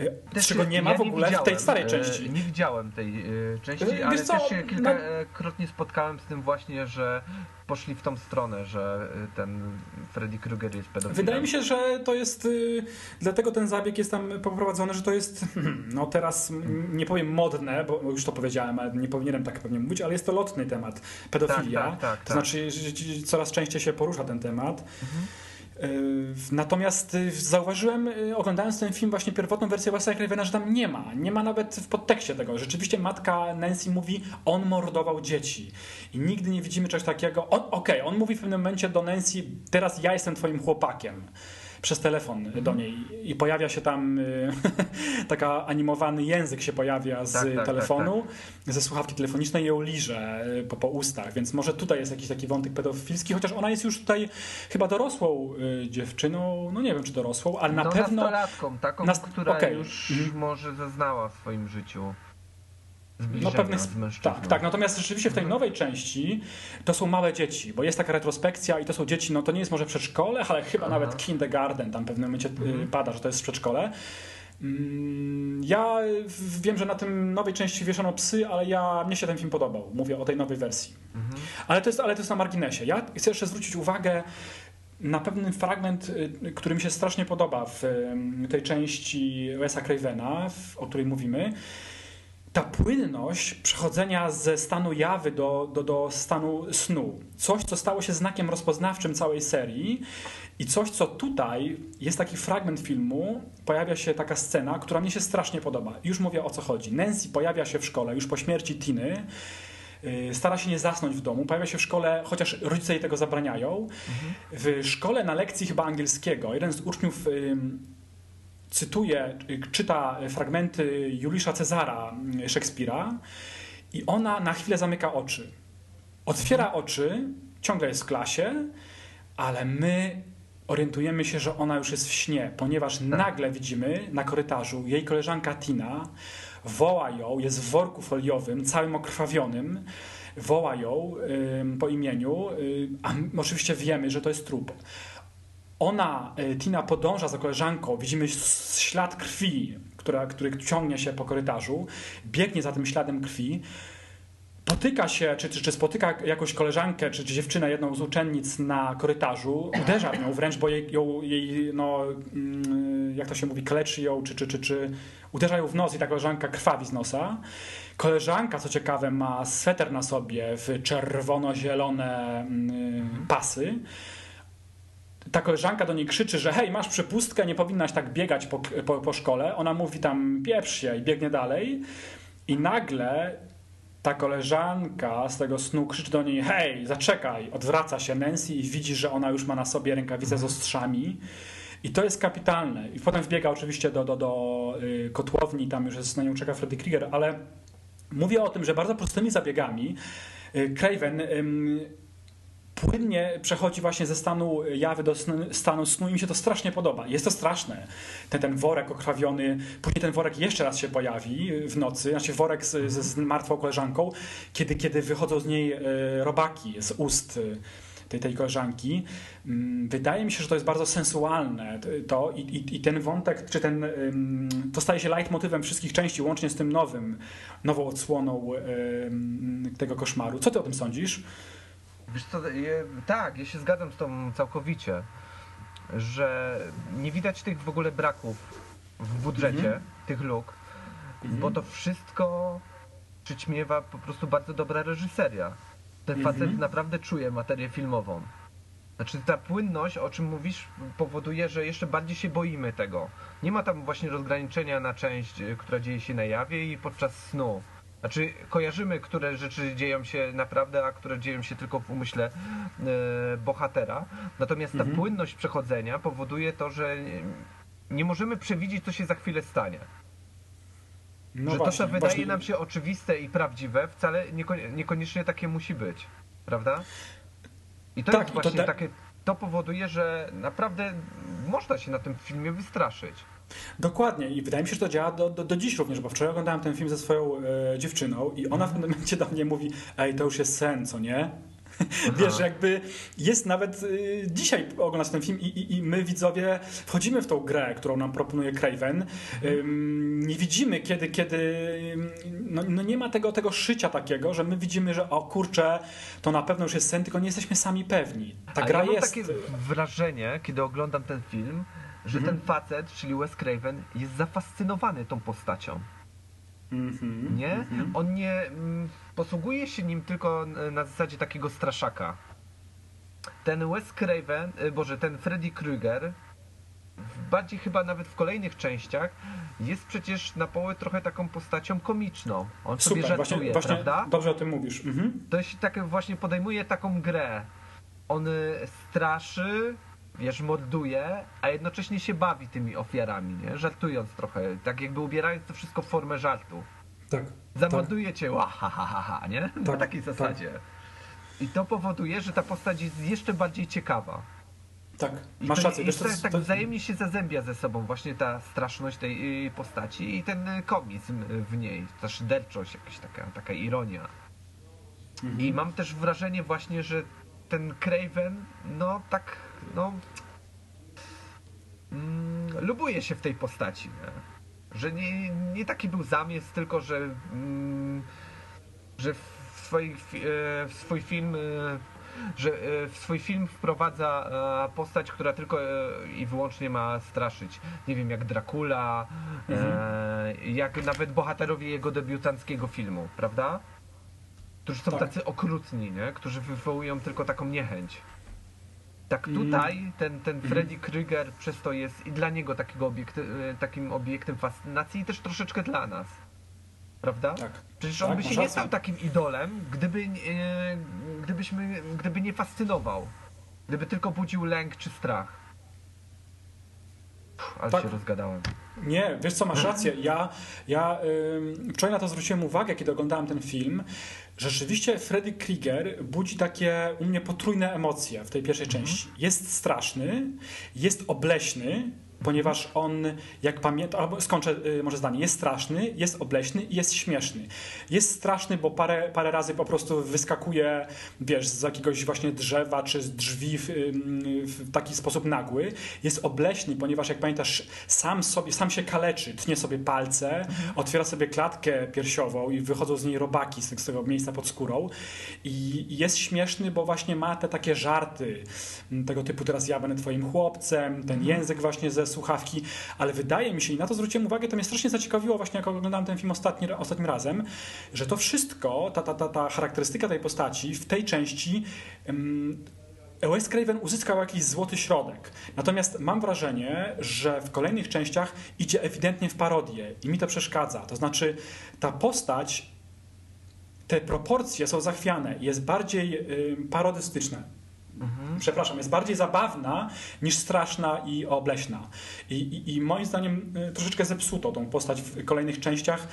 Y, Też Czego nie ma ja w ogóle w tej starej e, części. Nie widziałem tej e, części, Wiesz ale co, też się no- kilkakrotnie spotkałem z tym właśnie, że poszli w tą stronę, że e, ten Freddy Krueger jest pedofilem. Wydaje mi się, że to jest. Dlatego ten zabieg jest tam poprowadzony, że to jest. [laughs] No teraz nie powiem modne, bo już to powiedziałem, ale nie powinienem tak pewnie mówić, ale jest to lotny temat. Pedofilia. Tak, tak, tak, to tak. znaczy, że coraz częściej się porusza ten temat. Y, Natomiast y, zauważyłem, y, oglądając ten film, właśnie pierwotną wersję Wes'a Cravena, że tam nie ma. Nie ma nawet w podtekście tego. Rzeczywiście matka Nancy mówi, on mordował dzieci. I nigdy nie widzimy czegoś takiego. Okej, on mówi w pewnym momencie do Nancy, teraz ja jestem twoim chłopakiem. Przez telefon Mhm. do niej. I pojawia się tam y, [laughs] taka animowany język się pojawia z Tak, tak, tak, telefonu, ze słuchawki telefonicznej ją liże y, po, po ustach. Więc może tutaj jest jakiś taki wątek pedofilski, chociaż ona jest już tutaj chyba dorosłą y, dziewczyną. No nie wiem, czy dorosłą, ale na no, pewno. nastolatką, taką, Nast- która okej. już Mhm. może zaznała w swoim życiu No pewnych, tak, tak. Natomiast rzeczywiście w Mhm. tej nowej części to są małe dzieci, bo jest taka retrospekcja i to są dzieci, no to nie jest może przedszkole, ale chyba Aha. nawet kindergarten tam w pewnym momencie y, Mhm. pada, że to jest przedszkole. Mm, Ja wiem, że na tym nowej części wieszono psy, ale ja, mnie się ten film podobał. Mówię o tej nowej wersji. Mhm. Ale to jest, ale to jest na marginesie. Ja chcę jeszcze zwrócić uwagę na pewien fragment, y, który mi się strasznie podoba w y, tej części Wes'a Cravena, o której mówimy. Ta płynność przechodzenia ze stanu jawy do, do, do stanu snu. Coś, co stało się znakiem rozpoznawczym całej serii i coś, co tutaj jest taki fragment filmu, pojawia się taka scena, która mi się strasznie podoba. Już mówię o co chodzi. Nancy pojawia się w szkole już po śmierci Tiny. yy, Stara się nie zasnąć w domu, pojawia się w szkole, chociaż rodzice jej tego zabraniają. W szkole na lekcji chyba angielskiego jeden z uczniów cytuje, y, czyta fragmenty Juliusza Cezara y, Szekspira i ona na chwilę zamyka oczy. Otwiera oczy, ciągle jest w klasie, ale my orientujemy się, że ona już jest w śnie, ponieważ nagle widzimy na korytarzu jej koleżanka Tina woła ją, jest w worku foliowym, całym okrwawionym, woła ją ym, po imieniu, y, a oczywiście wiemy, że to jest trup. Ona, y, Tina, podąża za koleżanką, widzimy ślad krwi, która, który ciągnie się po korytarzu, biegnie za tym śladem krwi, potyka się, czy, czy, czy spotyka jakąś koleżankę, czy, czy dziewczynę, jedną z uczennic na korytarzu, uderza w nią wręcz, bo jej, ją, jej no, mm, jak to się mówi, kleczy ją, czy, czy, czy, czy uderza ją w nos i ta koleżanka krwawi z nosa. Koleżanka, co ciekawe, ma sweter na sobie w czerwono-zielone mm, pasy ta koleżanka do niej krzyczy, że hej, masz przepustkę, nie powinnaś tak biegać po, po, po szkole. Ona mówi tam pieprz się i biegnie dalej. I nagle ta koleżanka z tego snu krzyczy do niej hej, zaczekaj. Odwraca się Nancy i widzi, że ona już ma na sobie rękawice z ostrzami. I to jest kapitalne. I potem wbiega oczywiście do, do, do y, kotłowni, tam już jest na nią czeka Freddy Krieger, ale mówię o tym, że bardzo prostymi zabiegami y, Craven płynnie przechodzi właśnie ze stanu jawy do stanu snu i mi się to strasznie podoba. Jest to straszne. Ten, ten worek okrwawiony, później ten worek jeszcze raz się pojawi w nocy, znaczy worek z, z, z martwą koleżanką, kiedy, kiedy wychodzą z niej e, robaki z ust e, tej, tej koleżanki. Mm, Wydaje mi się, że to jest bardzo sensualne to i, i, i ten wątek, czy ten, to staje się leitmotywem wszystkich części, łącznie z tym nowym, nową odsłoną tego koszmaru. Co ty o tym sądzisz? Wiesz co, je, tak, ja się zgadzam z tą całkowicie, że nie widać tych w ogóle braków w budżecie, Mhm. tych luk, bo to wszystko przyćmiewa po prostu bardzo dobra reżyseria. Ten Mhm. facet naprawdę czuje materię filmową. Znaczy ta płynność, o czym mówisz, powoduje, że jeszcze bardziej się boimy tego. Nie ma tam właśnie rozgraniczenia na część, y, która dzieje się na jawie i podczas snu. Znaczy kojarzymy, które rzeczy dzieją się naprawdę, a które dzieją się tylko w umyśle e, bohatera. Natomiast ta płynność przechodzenia powoduje to, że nie, nie możemy przewidzieć, co się za chwilę stanie. No że właśnie, to, co wydaje właśnie. nam się oczywiste i prawdziwe, wcale nieko, niekoniecznie takie musi być. Prawda? I to Tak, jest i to właśnie te- takie. To powoduje, że naprawdę można się na tym filmie wystraszyć. Dokładnie i wydaje mi się, że to działa do, do, do dziś również, bo wczoraj oglądałem ten film ze swoją e, dziewczyną i ona w pewnym momencie do mnie mówi ej, to już jest sen, co nie? [laughs] Wiesz, jakby jest nawet y, dzisiaj oglądasz ten film i, i, i my widzowie wchodzimy w tą grę, którą nam proponuje Craven. Ym, nie widzimy, kiedy, kiedy no, no nie ma tego, tego szycia takiego, że my widzimy, że o kurczę, to na pewno już jest sen, tylko nie jesteśmy sami pewni. Ta A gra ja mam jest... takie wrażenie, kiedy oglądam ten film, że Mhm. ten facet, czyli Wes Craven, jest zafascynowany tą postacią. Mhm, Nie? mhm. On nie mm, posługuje się nim tylko na zasadzie takiego straszaka. Ten Wes Craven, y, boże, ten Freddy Krueger, bardziej chyba nawet w kolejnych częściach, jest przecież na połowę trochę taką postacią komiczną. On sobie Super, żartuje, właśnie, właśnie prawda? dobrze o tym mówisz. Mhm. To się tak właśnie podejmuje taką grę. On y, straszy, wiesz, morduje, a jednocześnie się bawi tymi ofiarami, nie? Żartując trochę, tak jakby ubierając to wszystko w formę żartu. Tak. Zamorduje cię, ła, ha, ha, ha, ha, nie? Na Tak, takiej tak. zasadzie. I to powoduje, że ta postać jest jeszcze bardziej ciekawa. Tak, I masz to rację. jest Wiesz, tak, tak wzajemnie się zazębia ze sobą właśnie ta straszność tej y, postaci i ten y, komizm y, w niej, ta szyderczość, jakaś taka, taka ironia. Mhm. I mam też wrażenie właśnie, że ten Craven, no tak, no mm, lubuje się w tej postaci, nie? że nie, nie taki był zamysł, tylko że mm, że w swój, e, w swój film e, że e, w swój film wprowadza postać, która tylko i wyłącznie ma straszyć. Nie wiem, jak Dracula, e, jak nawet bohaterowie jego debiutanckiego filmu, prawda? Którzy są Tak. tacy okrutni, nie? Którzy wywołują tylko taką niechęć. Tak Mm. tutaj ten, ten Freddy Krueger przez to jest i dla niego takiego obiekty, e, takim obiektem fascynacji i też troszeczkę dla nas. Prawda? Tak. Przecież on Tak, by się nie stał takim idolem, gdyby, e, gdybyśmy, gdyby nie fascynował. Gdyby tylko budził lęk czy strach. Puh, ale Tak. się rozgadałem. Nie, wiesz co, masz rację. Ja, ja ym, wczoraj na to zwróciłem uwagę, kiedy oglądałem ten film. Rzeczywiście Freddy Krieger budzi takie u mnie potrójne emocje w tej pierwszej części. Jest straszny, jest obleśny, ponieważ on, jak pamiętam, albo skończę y, może zdanie, jest straszny, jest obleśny i jest śmieszny. Jest straszny, bo parę, parę razy po prostu wyskakuje, wiesz, z jakiegoś właśnie drzewa czy z drzwi w, ym, w taki sposób nagły. Jest obleśny, ponieważ jak pamiętasz, sam sobie, sam się kaleczy, tnie sobie palce, otwiera sobie klatkę piersiową i wychodzą z niej robaki z, tego miejsca pod skórą. I, jest śmieszny, bo właśnie ma te takie żarty m, tego typu teraz ja będę twoim chłopcem, ten język właśnie ze słuchawki, ale wydaje mi się, i na to zwróciłem uwagę, to mnie strasznie zaciekawiło właśnie jak oglądałem ten film ostatni, ostatnim razem, że to wszystko, ta, ta, ta, ta charakterystyka tej postaci w tej części em, Wes Craven uzyskał jakiś złoty środek. Natomiast mam wrażenie, że w kolejnych częściach idzie ewidentnie w parodię i mi to przeszkadza. To znaczy, ta postać, te proporcje są zachwiane, jest bardziej y, parodystyczna. Przepraszam, jest bardziej zabawna niż straszna i obleśna. I, i, i moim zdaniem y, troszeczkę zepsuto tą postać w kolejnych częściach.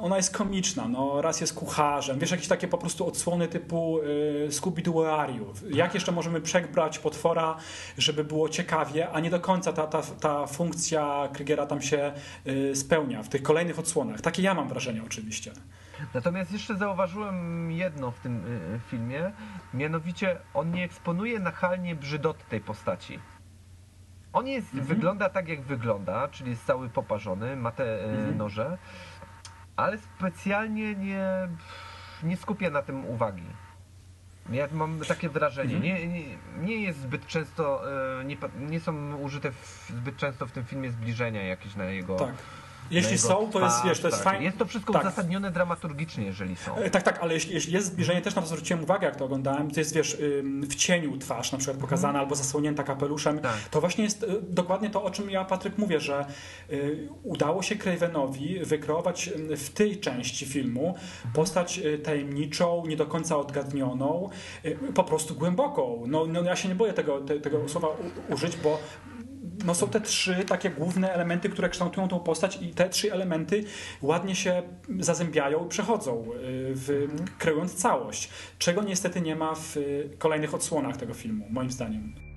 Ona jest komiczna, no raz jest kucharzem, wiesz, jakieś takie po prostu odsłony typu y, Scooby-Doo? Jak jeszcze możemy przebrać potwora, żeby było ciekawie, a nie do końca ta, ta, ta funkcja Krygera tam się y, spełnia w tych kolejnych odsłonach. Takie ja mam wrażenie oczywiście. Natomiast jeszcze zauważyłem jedno w tym y, filmie, mianowicie on nie eksponuje nachalnie brzydoty tej postaci. On jest, Mhm. wygląda tak jak wygląda, czyli jest cały poparzony, ma te y, Mhm. noże, ale specjalnie nie, nie skupia na tym uwagi. Ja mam takie wrażenie. Mhm. Nie, nie, nie jest zbyt często, y, nie, nie są użyte w, zbyt często w tym filmie zbliżenia jakieś na jego. Tak. Jeśli jego są, to jest, twarz, wiesz, to jest tak. fajne. Jest to wszystko Tak. uzasadnione dramaturgicznie, jeżeli są. E, Tak, tak, ale jeśli, jeśli jest zbliżenie, też na to zwróciłem uwagę, jak to oglądałem, to jest, wiesz, w cieniu twarz na przykład pokazana albo zasłonięta kapeluszem. Tak. To właśnie jest y, dokładnie to, o czym ja, Patryk, mówię, że y, udało się Cravenowi wykreować w tej części filmu postać y, tajemniczą, nie do końca odgadnioną, po prostu głęboką. No, no ja się nie boję tego, te, tego słowa u, użyć, bo no są te trzy takie główne elementy, które kształtują tą postać i te trzy elementy ładnie się zazębiają i przechodzą, y, w, kreując całość. Czego niestety nie ma w kolejnych odsłonach tego filmu, moim zdaniem.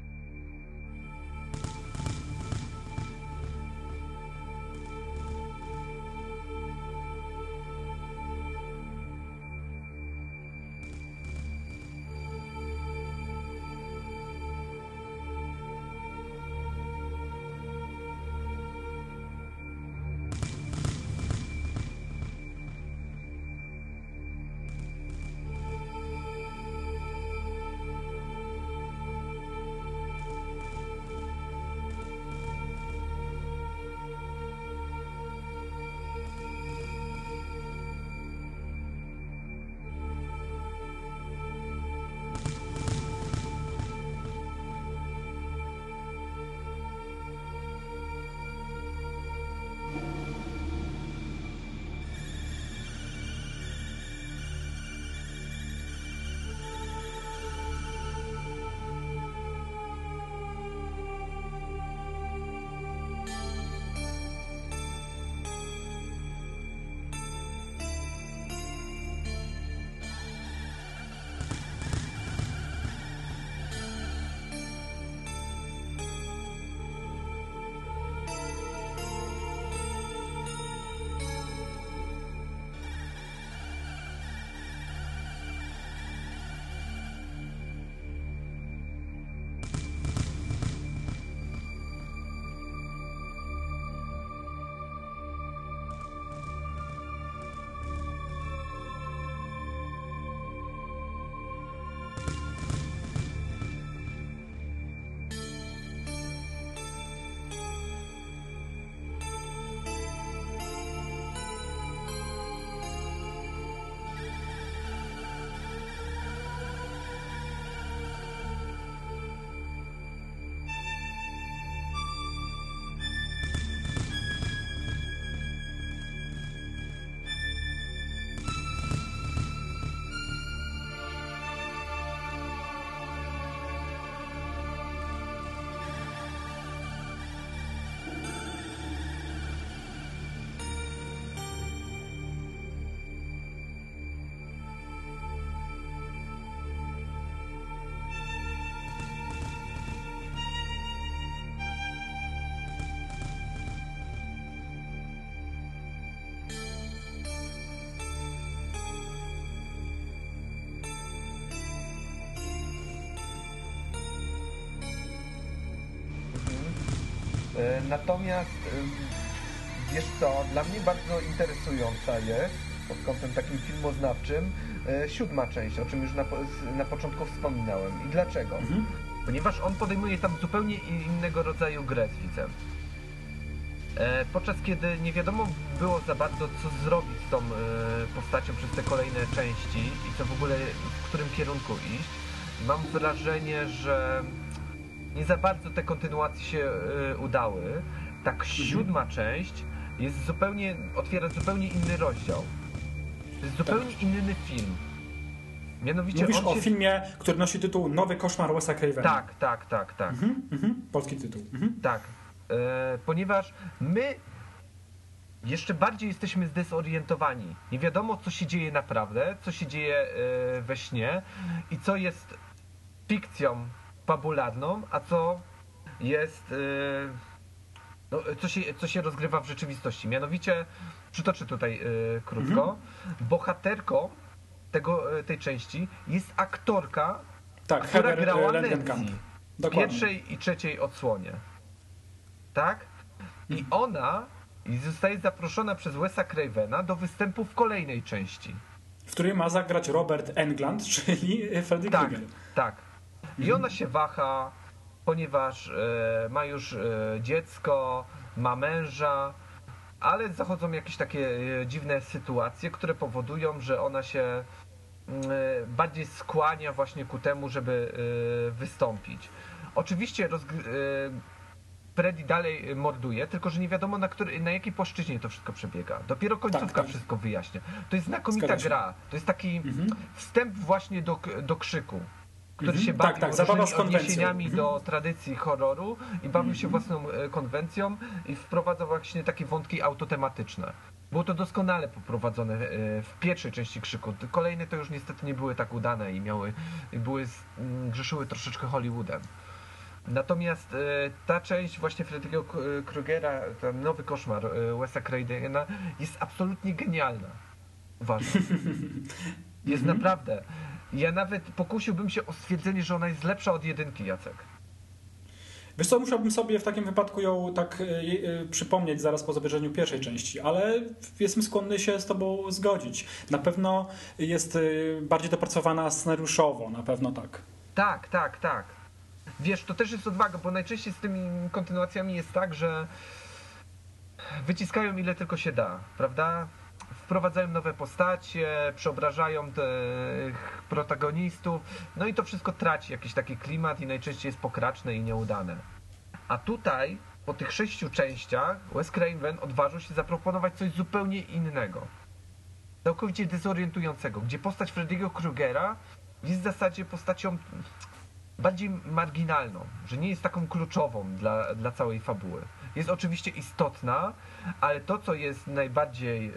Natomiast wiesz co, dla mnie bardzo interesująca jest pod kątem takim filmoznawczym e, siódma część, o czym już na, po- na początku wspominałem. I dlaczego? Mhm. Ponieważ on podejmuje tam zupełnie innego rodzaju grę z widzem. E, podczas kiedy nie wiadomo było za bardzo, co zrobić z tą e, postacią przez te kolejne części i co w ogóle, w którym kierunku iść, mam wrażenie, że nie za bardzo te kontynuacje się e, udały. Tak siódma część jest zupełnie, otwiera zupełnie inny rozdział. To jest zupełnie inny film. Mianowicie Mówisz o się... filmie, który nosi tytuł Nowy koszmar Wes'a Cravena. Tak, tak, tak, tak. Mhm, mhm. Polski tytuł. Mhm. Tak, e, ponieważ my jeszcze bardziej jesteśmy zdezorientowani. Nie wiadomo, co się dzieje naprawdę, co się dzieje e, we śnie i co jest fikcją fabularną, a co jest. E, no, co, się, co się rozgrywa w rzeczywistości. Mianowicie, przytoczę tutaj e, krótko, bohaterką tego, e, tej części jest aktorka, Tak, która Heather grała. Nancy w pierwszej i trzeciej odsłonie. Tak? I Mhm. ona zostaje zaproszona przez Wes'a Cravena do występu w kolejnej części. W której ma zagrać Robert Englund, [laughs] czyli Freddy Tak, Krueger. tak. I ona się waha, ponieważ e, ma już e, dziecko, ma męża, ale zachodzą jakieś takie e, dziwne sytuacje, które powodują, że ona się mm, bardziej skłania właśnie ku temu, żeby wystąpić. Oczywiście Freddy dalej morduje, tylko że nie wiadomo na, który, na jakiej płaszczyźnie to wszystko przebiega. Dopiero końcówka tak. wszystko wyjaśnia. To jest znakomita gra. To jest taki Mhm. wstęp właśnie do, do krzyku, który Mhm. się Tak, bawi tak, zabawa z odniesieniami Mhm. do tradycji horroru i bawił się własną e, konwencją i wprowadzał właśnie takie wątki autotematyczne. Było to doskonale poprowadzone e, w pierwszej części krzyku. Kolejne to już niestety nie były tak udane i miały, były, mm, grzeszyły troszeczkę Hollywoodem. Natomiast e, ta część właśnie Freddy'ego Krugera, ten nowy koszmar Wes'a Cravena jest absolutnie genialna. Uważam. [laughs] Jest Mhm. naprawdę. Ja nawet pokusiłbym się o stwierdzenie, że ona jest lepsza od jedynki, Jacek. Wiesz co, musiałbym sobie w takim wypadku ją tak e, e, przypomnieć zaraz po zobaczeniu pierwszej części, ale jestem skłonny się z tobą zgodzić. Na pewno jest e, bardziej dopracowana scenariuszowo, na pewno tak. Tak, tak, tak. Wiesz, to też jest odwaga, bo najczęściej z tymi kontynuacjami jest tak, że wyciskają ile tylko się da, prawda? Wprowadzają nowe postacie, przeobrażają tych protagonistów, no i to wszystko traci jakiś taki klimat i najczęściej jest pokraczne i nieudane. A tutaj, po tych sześciu częściach, Wes Craven odważył się zaproponować coś zupełnie innego. Całkowicie dezorientującego, gdzie postać Freddy'ego Krugera jest w zasadzie postacią bardziej marginalną, że nie jest taką kluczową dla, dla całej fabuły. Jest oczywiście istotna, ale to, co jest najbardziej, e,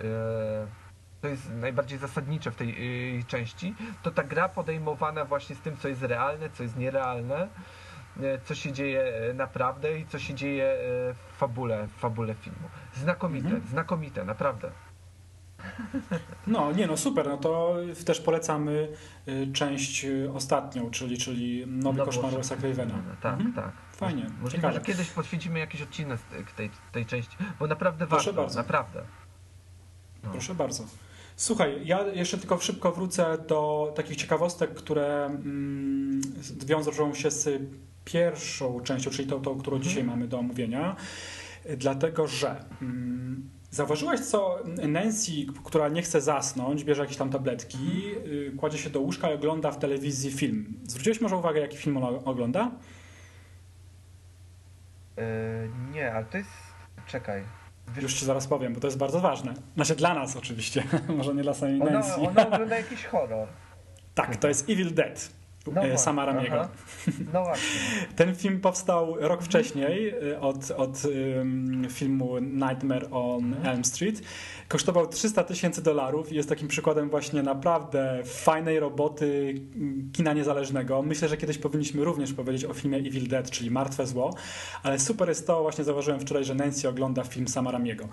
to jest najbardziej zasadnicze w tej e, części, to ta gra podejmowana właśnie z tym, co jest realne, co jest nierealne, e, co się dzieje naprawdę i co się dzieje w fabule, w fabule filmu. Znakomite, Mhm. znakomite, naprawdę. [laughs] No, nie no, super, no to też polecamy część ostatnią, czyli, czyli Nowy No Koszmar. Wes'a Cravena. Tak, Mhm. tak. Fajnie, Możliwe, ciekawe. że kiedyś poświęcimy jakiś odcinek tej, tej, części, bo naprawdę Proszę warto, bardzo. naprawdę. No. Proszę bardzo. Słuchaj, ja jeszcze tylko szybko wrócę do takich ciekawostek, które mm, wiążą się z pierwszą częścią, czyli tą, tą którą Mhm. dzisiaj mamy do omówienia. Dlatego, że mm, zauważyłaś, co Nancy, która nie chce zasnąć, bierze jakieś tam tabletki, y, kładzie się do łóżka i ogląda w telewizji film. Zwróciłeś może uwagę, jaki film ona ogląda? E, nie, ale to jest. Czekaj. Wiesz, Już ci zaraz powiem, bo to jest bardzo ważne. Znaczy dla nas oczywiście, [laughs] może nie dla samej ona, Nancy. ona ogląda jakiś horror. Tak, to jest Evil Dead. No e, właśnie, Sama Ramiego. No właśnie. [laughs] Ten film powstał rok wcześniej e, od, od filmu Nightmare on Elm Street. Kosztował 300 tysięcy dolarów i jest takim przykładem właśnie naprawdę fajnej roboty mm, kina niezależnego. Myślę, że kiedyś powinniśmy również powiedzieć o filmie Evil Dead, czyli Martwe Zło, ale super jest to, właśnie zauważyłem wczoraj, że Nancy ogląda film Sama Ramiego.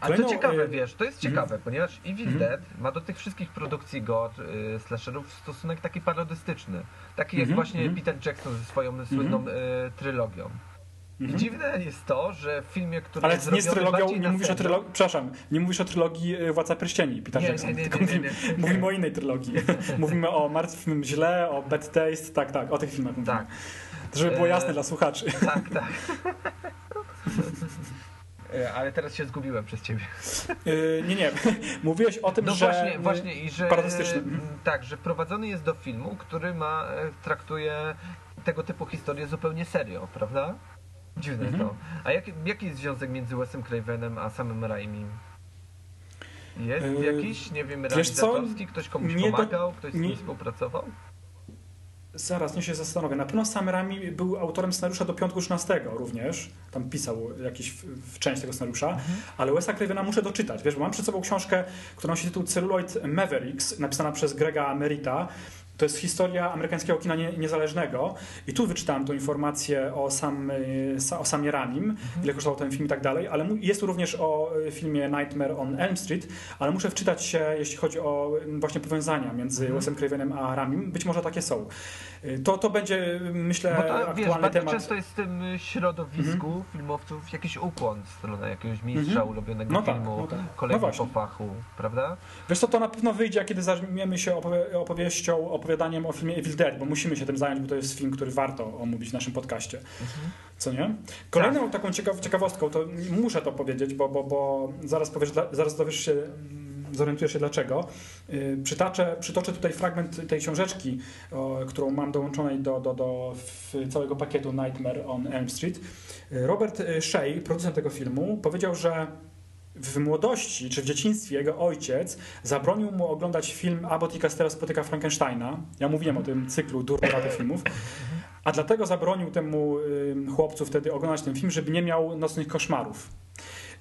A co Kolejną, ciekawe, y, wiesz, to jest ciekawe, ponieważ Evil Mhm. Dead ma do tych wszystkich produkcji God, y, slasherów stosunek taki parodystyczny. Taki jak Mhm, właśnie mhm. Peter Jackson ze swoją słynną y, trylogią. I dziwne jest to, że w filmie, który Ale jest nie z trylogią, nie mówisz o trylogii, przepraszam, nie mówisz o trylogii y, Władca Pierścieni, Peter Nie, Jackson, nie, nie, tylko mówimy, mówimy o innej trylogii. [laughs] mówimy o Martwym Źle, o Bad Taste, tak, tak, o tych filmach mówimy. Tak, Żeby było E, jasne dla słuchaczy. tak, tak. [laughs] E, Ale teraz się zgubiłem przez ciebie. Y, nie, nie, [laughs] mówiłeś o tym, No że... właśnie, właśnie i że parodystyczny. e, tak, że wprowadzony jest do filmu, który ma e, traktuje tego typu historie zupełnie serio, prawda? Dziwne Mhm. to. A jaki, jaki jest związek między Wesem Cravenem a samym Raimim? Jest E, jakiś, nie wiem, realizatorski? Ktoś komuś Nie do- pomagał? Ktoś z nie- nim współpracował? Zaraz, nie się zastanowię. Na pewno Sam Raimi był autorem scenariusza do Piątku 13 również. Tam pisał jakiś w, w część tego scenariusza. Mhm. Ale Wesa Cravena muszę doczytać. Wiesz, bo mam przed sobą książkę, która nosi tytuł Celluloid Mavericks, napisana przez Grega Merita. To jest historia amerykańskiego kina nie, niezależnego. I tu wyczytałem tą informację o, sam, y, o Samie Ramim, Mhm. ile kosztował ten film i tak dalej. Ale jest tu również o y, filmie Nightmare on Elm Street, ale muszę wczytać się, jeśli chodzi o y, właśnie powiązania między Mhm. Wesem Cravenem a Ramim. Być może takie są. To, to będzie, myślę, Bo to, wiesz, aktualny bardzo temat. często jest w tym środowisku Mhm. filmowców jakiś ukłon w stronę jakiegoś mistrza Mhm. ulubionego No tak, filmu, no tak. No kolegi właśnie. po fachu, prawda? Wiesz co, to na pewno wyjdzie, kiedy zajmiemy się opowie- opowieścią, opowiadaniem o filmie Evil Dead, bo musimy się tym zająć, bo to jest film, który warto omówić w naszym podcaście. Co nie? Kolejną taką ciekaw- ciekawostką, to muszę to powiedzieć, bo, bo, bo zaraz powiesz, zaraz dowiesz się, mm, zorientujesz się dlaczego. Yy, Przytaczę, przytoczę tutaj fragment tej książeczki, o, którą mam dołączonej do, do, do całego pakietu Nightmare on Elm Street. Yy, Robert y, Shea, producent tego filmu, powiedział, że w młodości czy w dzieciństwie jego ojciec zabronił mu oglądać film Abbott i Costello spotyka Frankensteina. Ja mówiłem o tym cyklu durnoratych filmów. A dlatego zabronił temu chłopcu wtedy oglądać ten film, żeby nie miał nocnych koszmarów.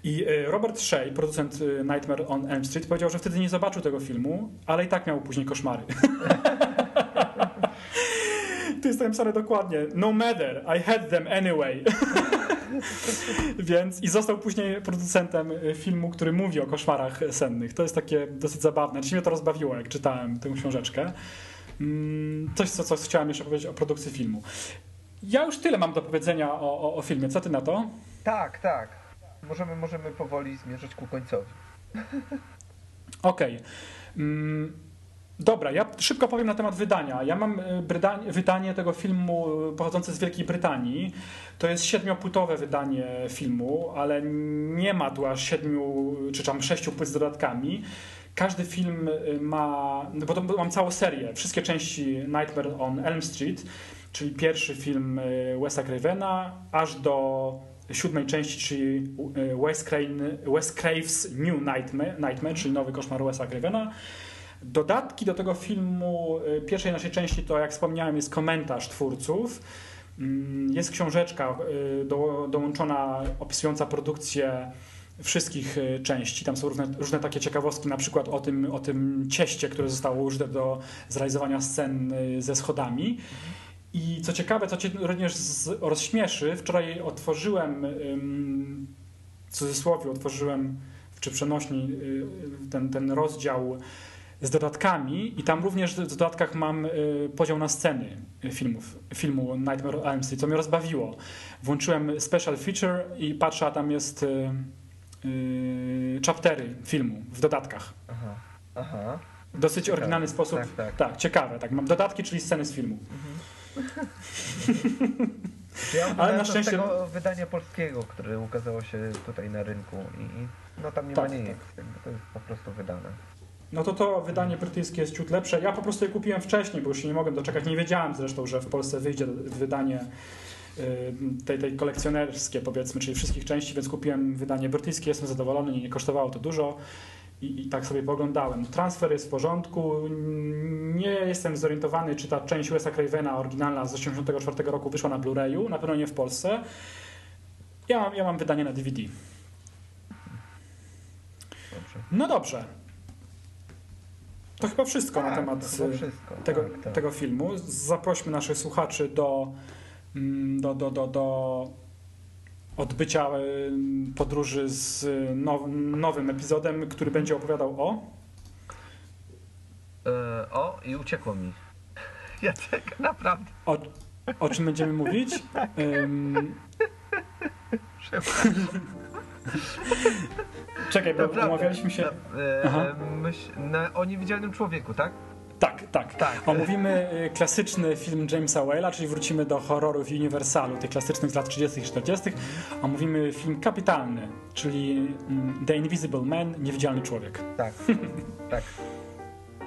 I y, Robert Shea, producent y, Nightmare on Elm Street, powiedział, że wtedy nie zobaczył tego filmu, ale i tak miał później koszmary. [laughs] Tu jest napisane dokładnie. No matter, I had them anyway. [laughs] Więc i został później producentem y, filmu, który mówi o koszmarach sennych. To jest takie dosyć zabawne. Znaczy mnie to rozbawiło, jak czytałem tę książeczkę. Mm, Coś, co, co chciałem jeszcze powiedzieć o produkcji filmu. Ja już tyle mam do powiedzenia o, o, o filmie. Co ty na to? Tak, tak. Możemy, możemy powoli zmierzać ku końcowi. [laughs] Okej. Mm, Dobra, ja szybko powiem na temat wydania. Ja mam bryda- wydanie tego filmu y, pochodzące z Wielkiej Brytanii. To jest siedmiopłytowe wydanie filmu, ale nie ma tu aż siedmiu czy tam sześciu płyt z dodatkami. Każdy film y, ma, no bo mam całą serię, wszystkie części Nightmare on Elm Street, czyli pierwszy film Wesa Cravena, aż do siódmej części, czyli Wes, Crane, Wes Crave's New Nightmare, Nightmare, czyli nowy koszmar Wesa Cravena. Dodatki do tego filmu, y, pierwszej naszej części, to jak wspomniałem, jest komentarz twórców. Mm, Jest książeczka y, do, dołączona opisująca produkcję wszystkich y, części. Tam są różne, różne takie ciekawostki, na przykład o tym, o tym cieście, które zostało użyte do zrealizowania scen ze schodami. I co ciekawe, co cię również z- rozśmieszy, wczoraj otworzyłem, w cudzysłowie otworzyłem, czy przenośni ten, ten rozdział z dodatkami i tam również w dodatkach mam y, podział na sceny filmów, filmu Nightmare on Elm Street, co mnie rozbawiło. Włączyłem special feature i patrzę, a tam jest y, y, chaptery filmu w dodatkach. Aha, aha. Dosyć Ciekawe. oryginalny sposób. Tak, tak. tak, ciekawe. Tak, mam dodatki, czyli sceny z filmu. Czy [laughs] Ja Ale na szczęście- tego wydania polskiego, które ukazało się tutaj na rynku i, i no tam nie Tak, ma nic, tak. to jest po prostu wydane. No to to wydanie brytyjskie jest ciut lepsze. Ja po prostu je kupiłem wcześniej, bo już się nie mogłem doczekać. Nie wiedziałem zresztą, że w Polsce wyjdzie wydanie y, tej, tej kolekcjonerskie, powiedzmy, czyli wszystkich części, więc kupiłem wydanie brytyjskie. Jestem zadowolony, nie kosztowało to dużo. I, I tak sobie poglądałem. Transfer jest w porządku. Nie jestem zorientowany, czy ta część Wesa Cravena oryginalna z 1984 roku wyszła na Blu-rayu. Na pewno nie w Polsce. Ja mam, ja mam wydanie na DVD. Dobrze. No dobrze. To chyba wszystko na Tak, temat to chyba y, wszystko. tego, tak, tak. tego filmu. Zaprośmy naszych słuchaczy do, mm, do, do, do, do odbycia y, podróży z now, nowym epizodem, który będzie opowiadał o. E, o, i uciekło mi. [laughs] Jacek, naprawdę. O, o czym będziemy mówić? [laughs] Ym, [laughs] Czekaj, bo Naprawdę. umawialiśmy się... Na, e, myśl, na, o niewidzialnym człowieku, tak? Tak, tak. Tak. Omówimy y, klasyczny film Jamesa Whale'a, czyli wrócimy do horrorów Universalu, tych klasycznych z lat 30. i 40. Omówimy film kapitalny, czyli mm, The Invisible Man, Niewidzialny Człowiek. Tak. tak. [laughs]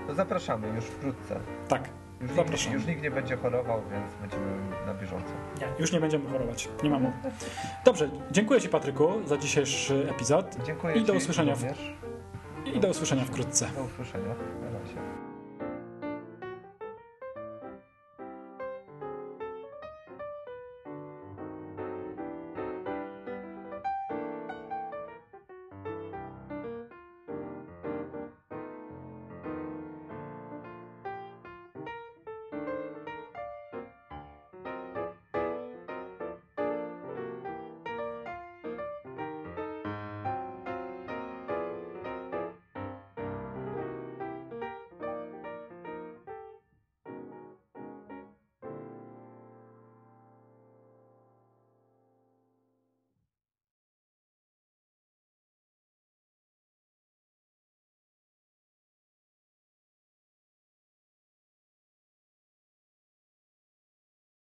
To zapraszamy już wkrótce. Tak, Już nikt, zapraszam. już nikt nie będzie chorował, więc będziemy na bieżąco. Nie, już nie będziemy chorować, nie mamy. Dobrze, dziękuję Ci Patryku za dzisiejszy epizod Dziękuję I do usłyszenia w- i do usłyszenia wkrótce. Do usłyszenia. Na razie.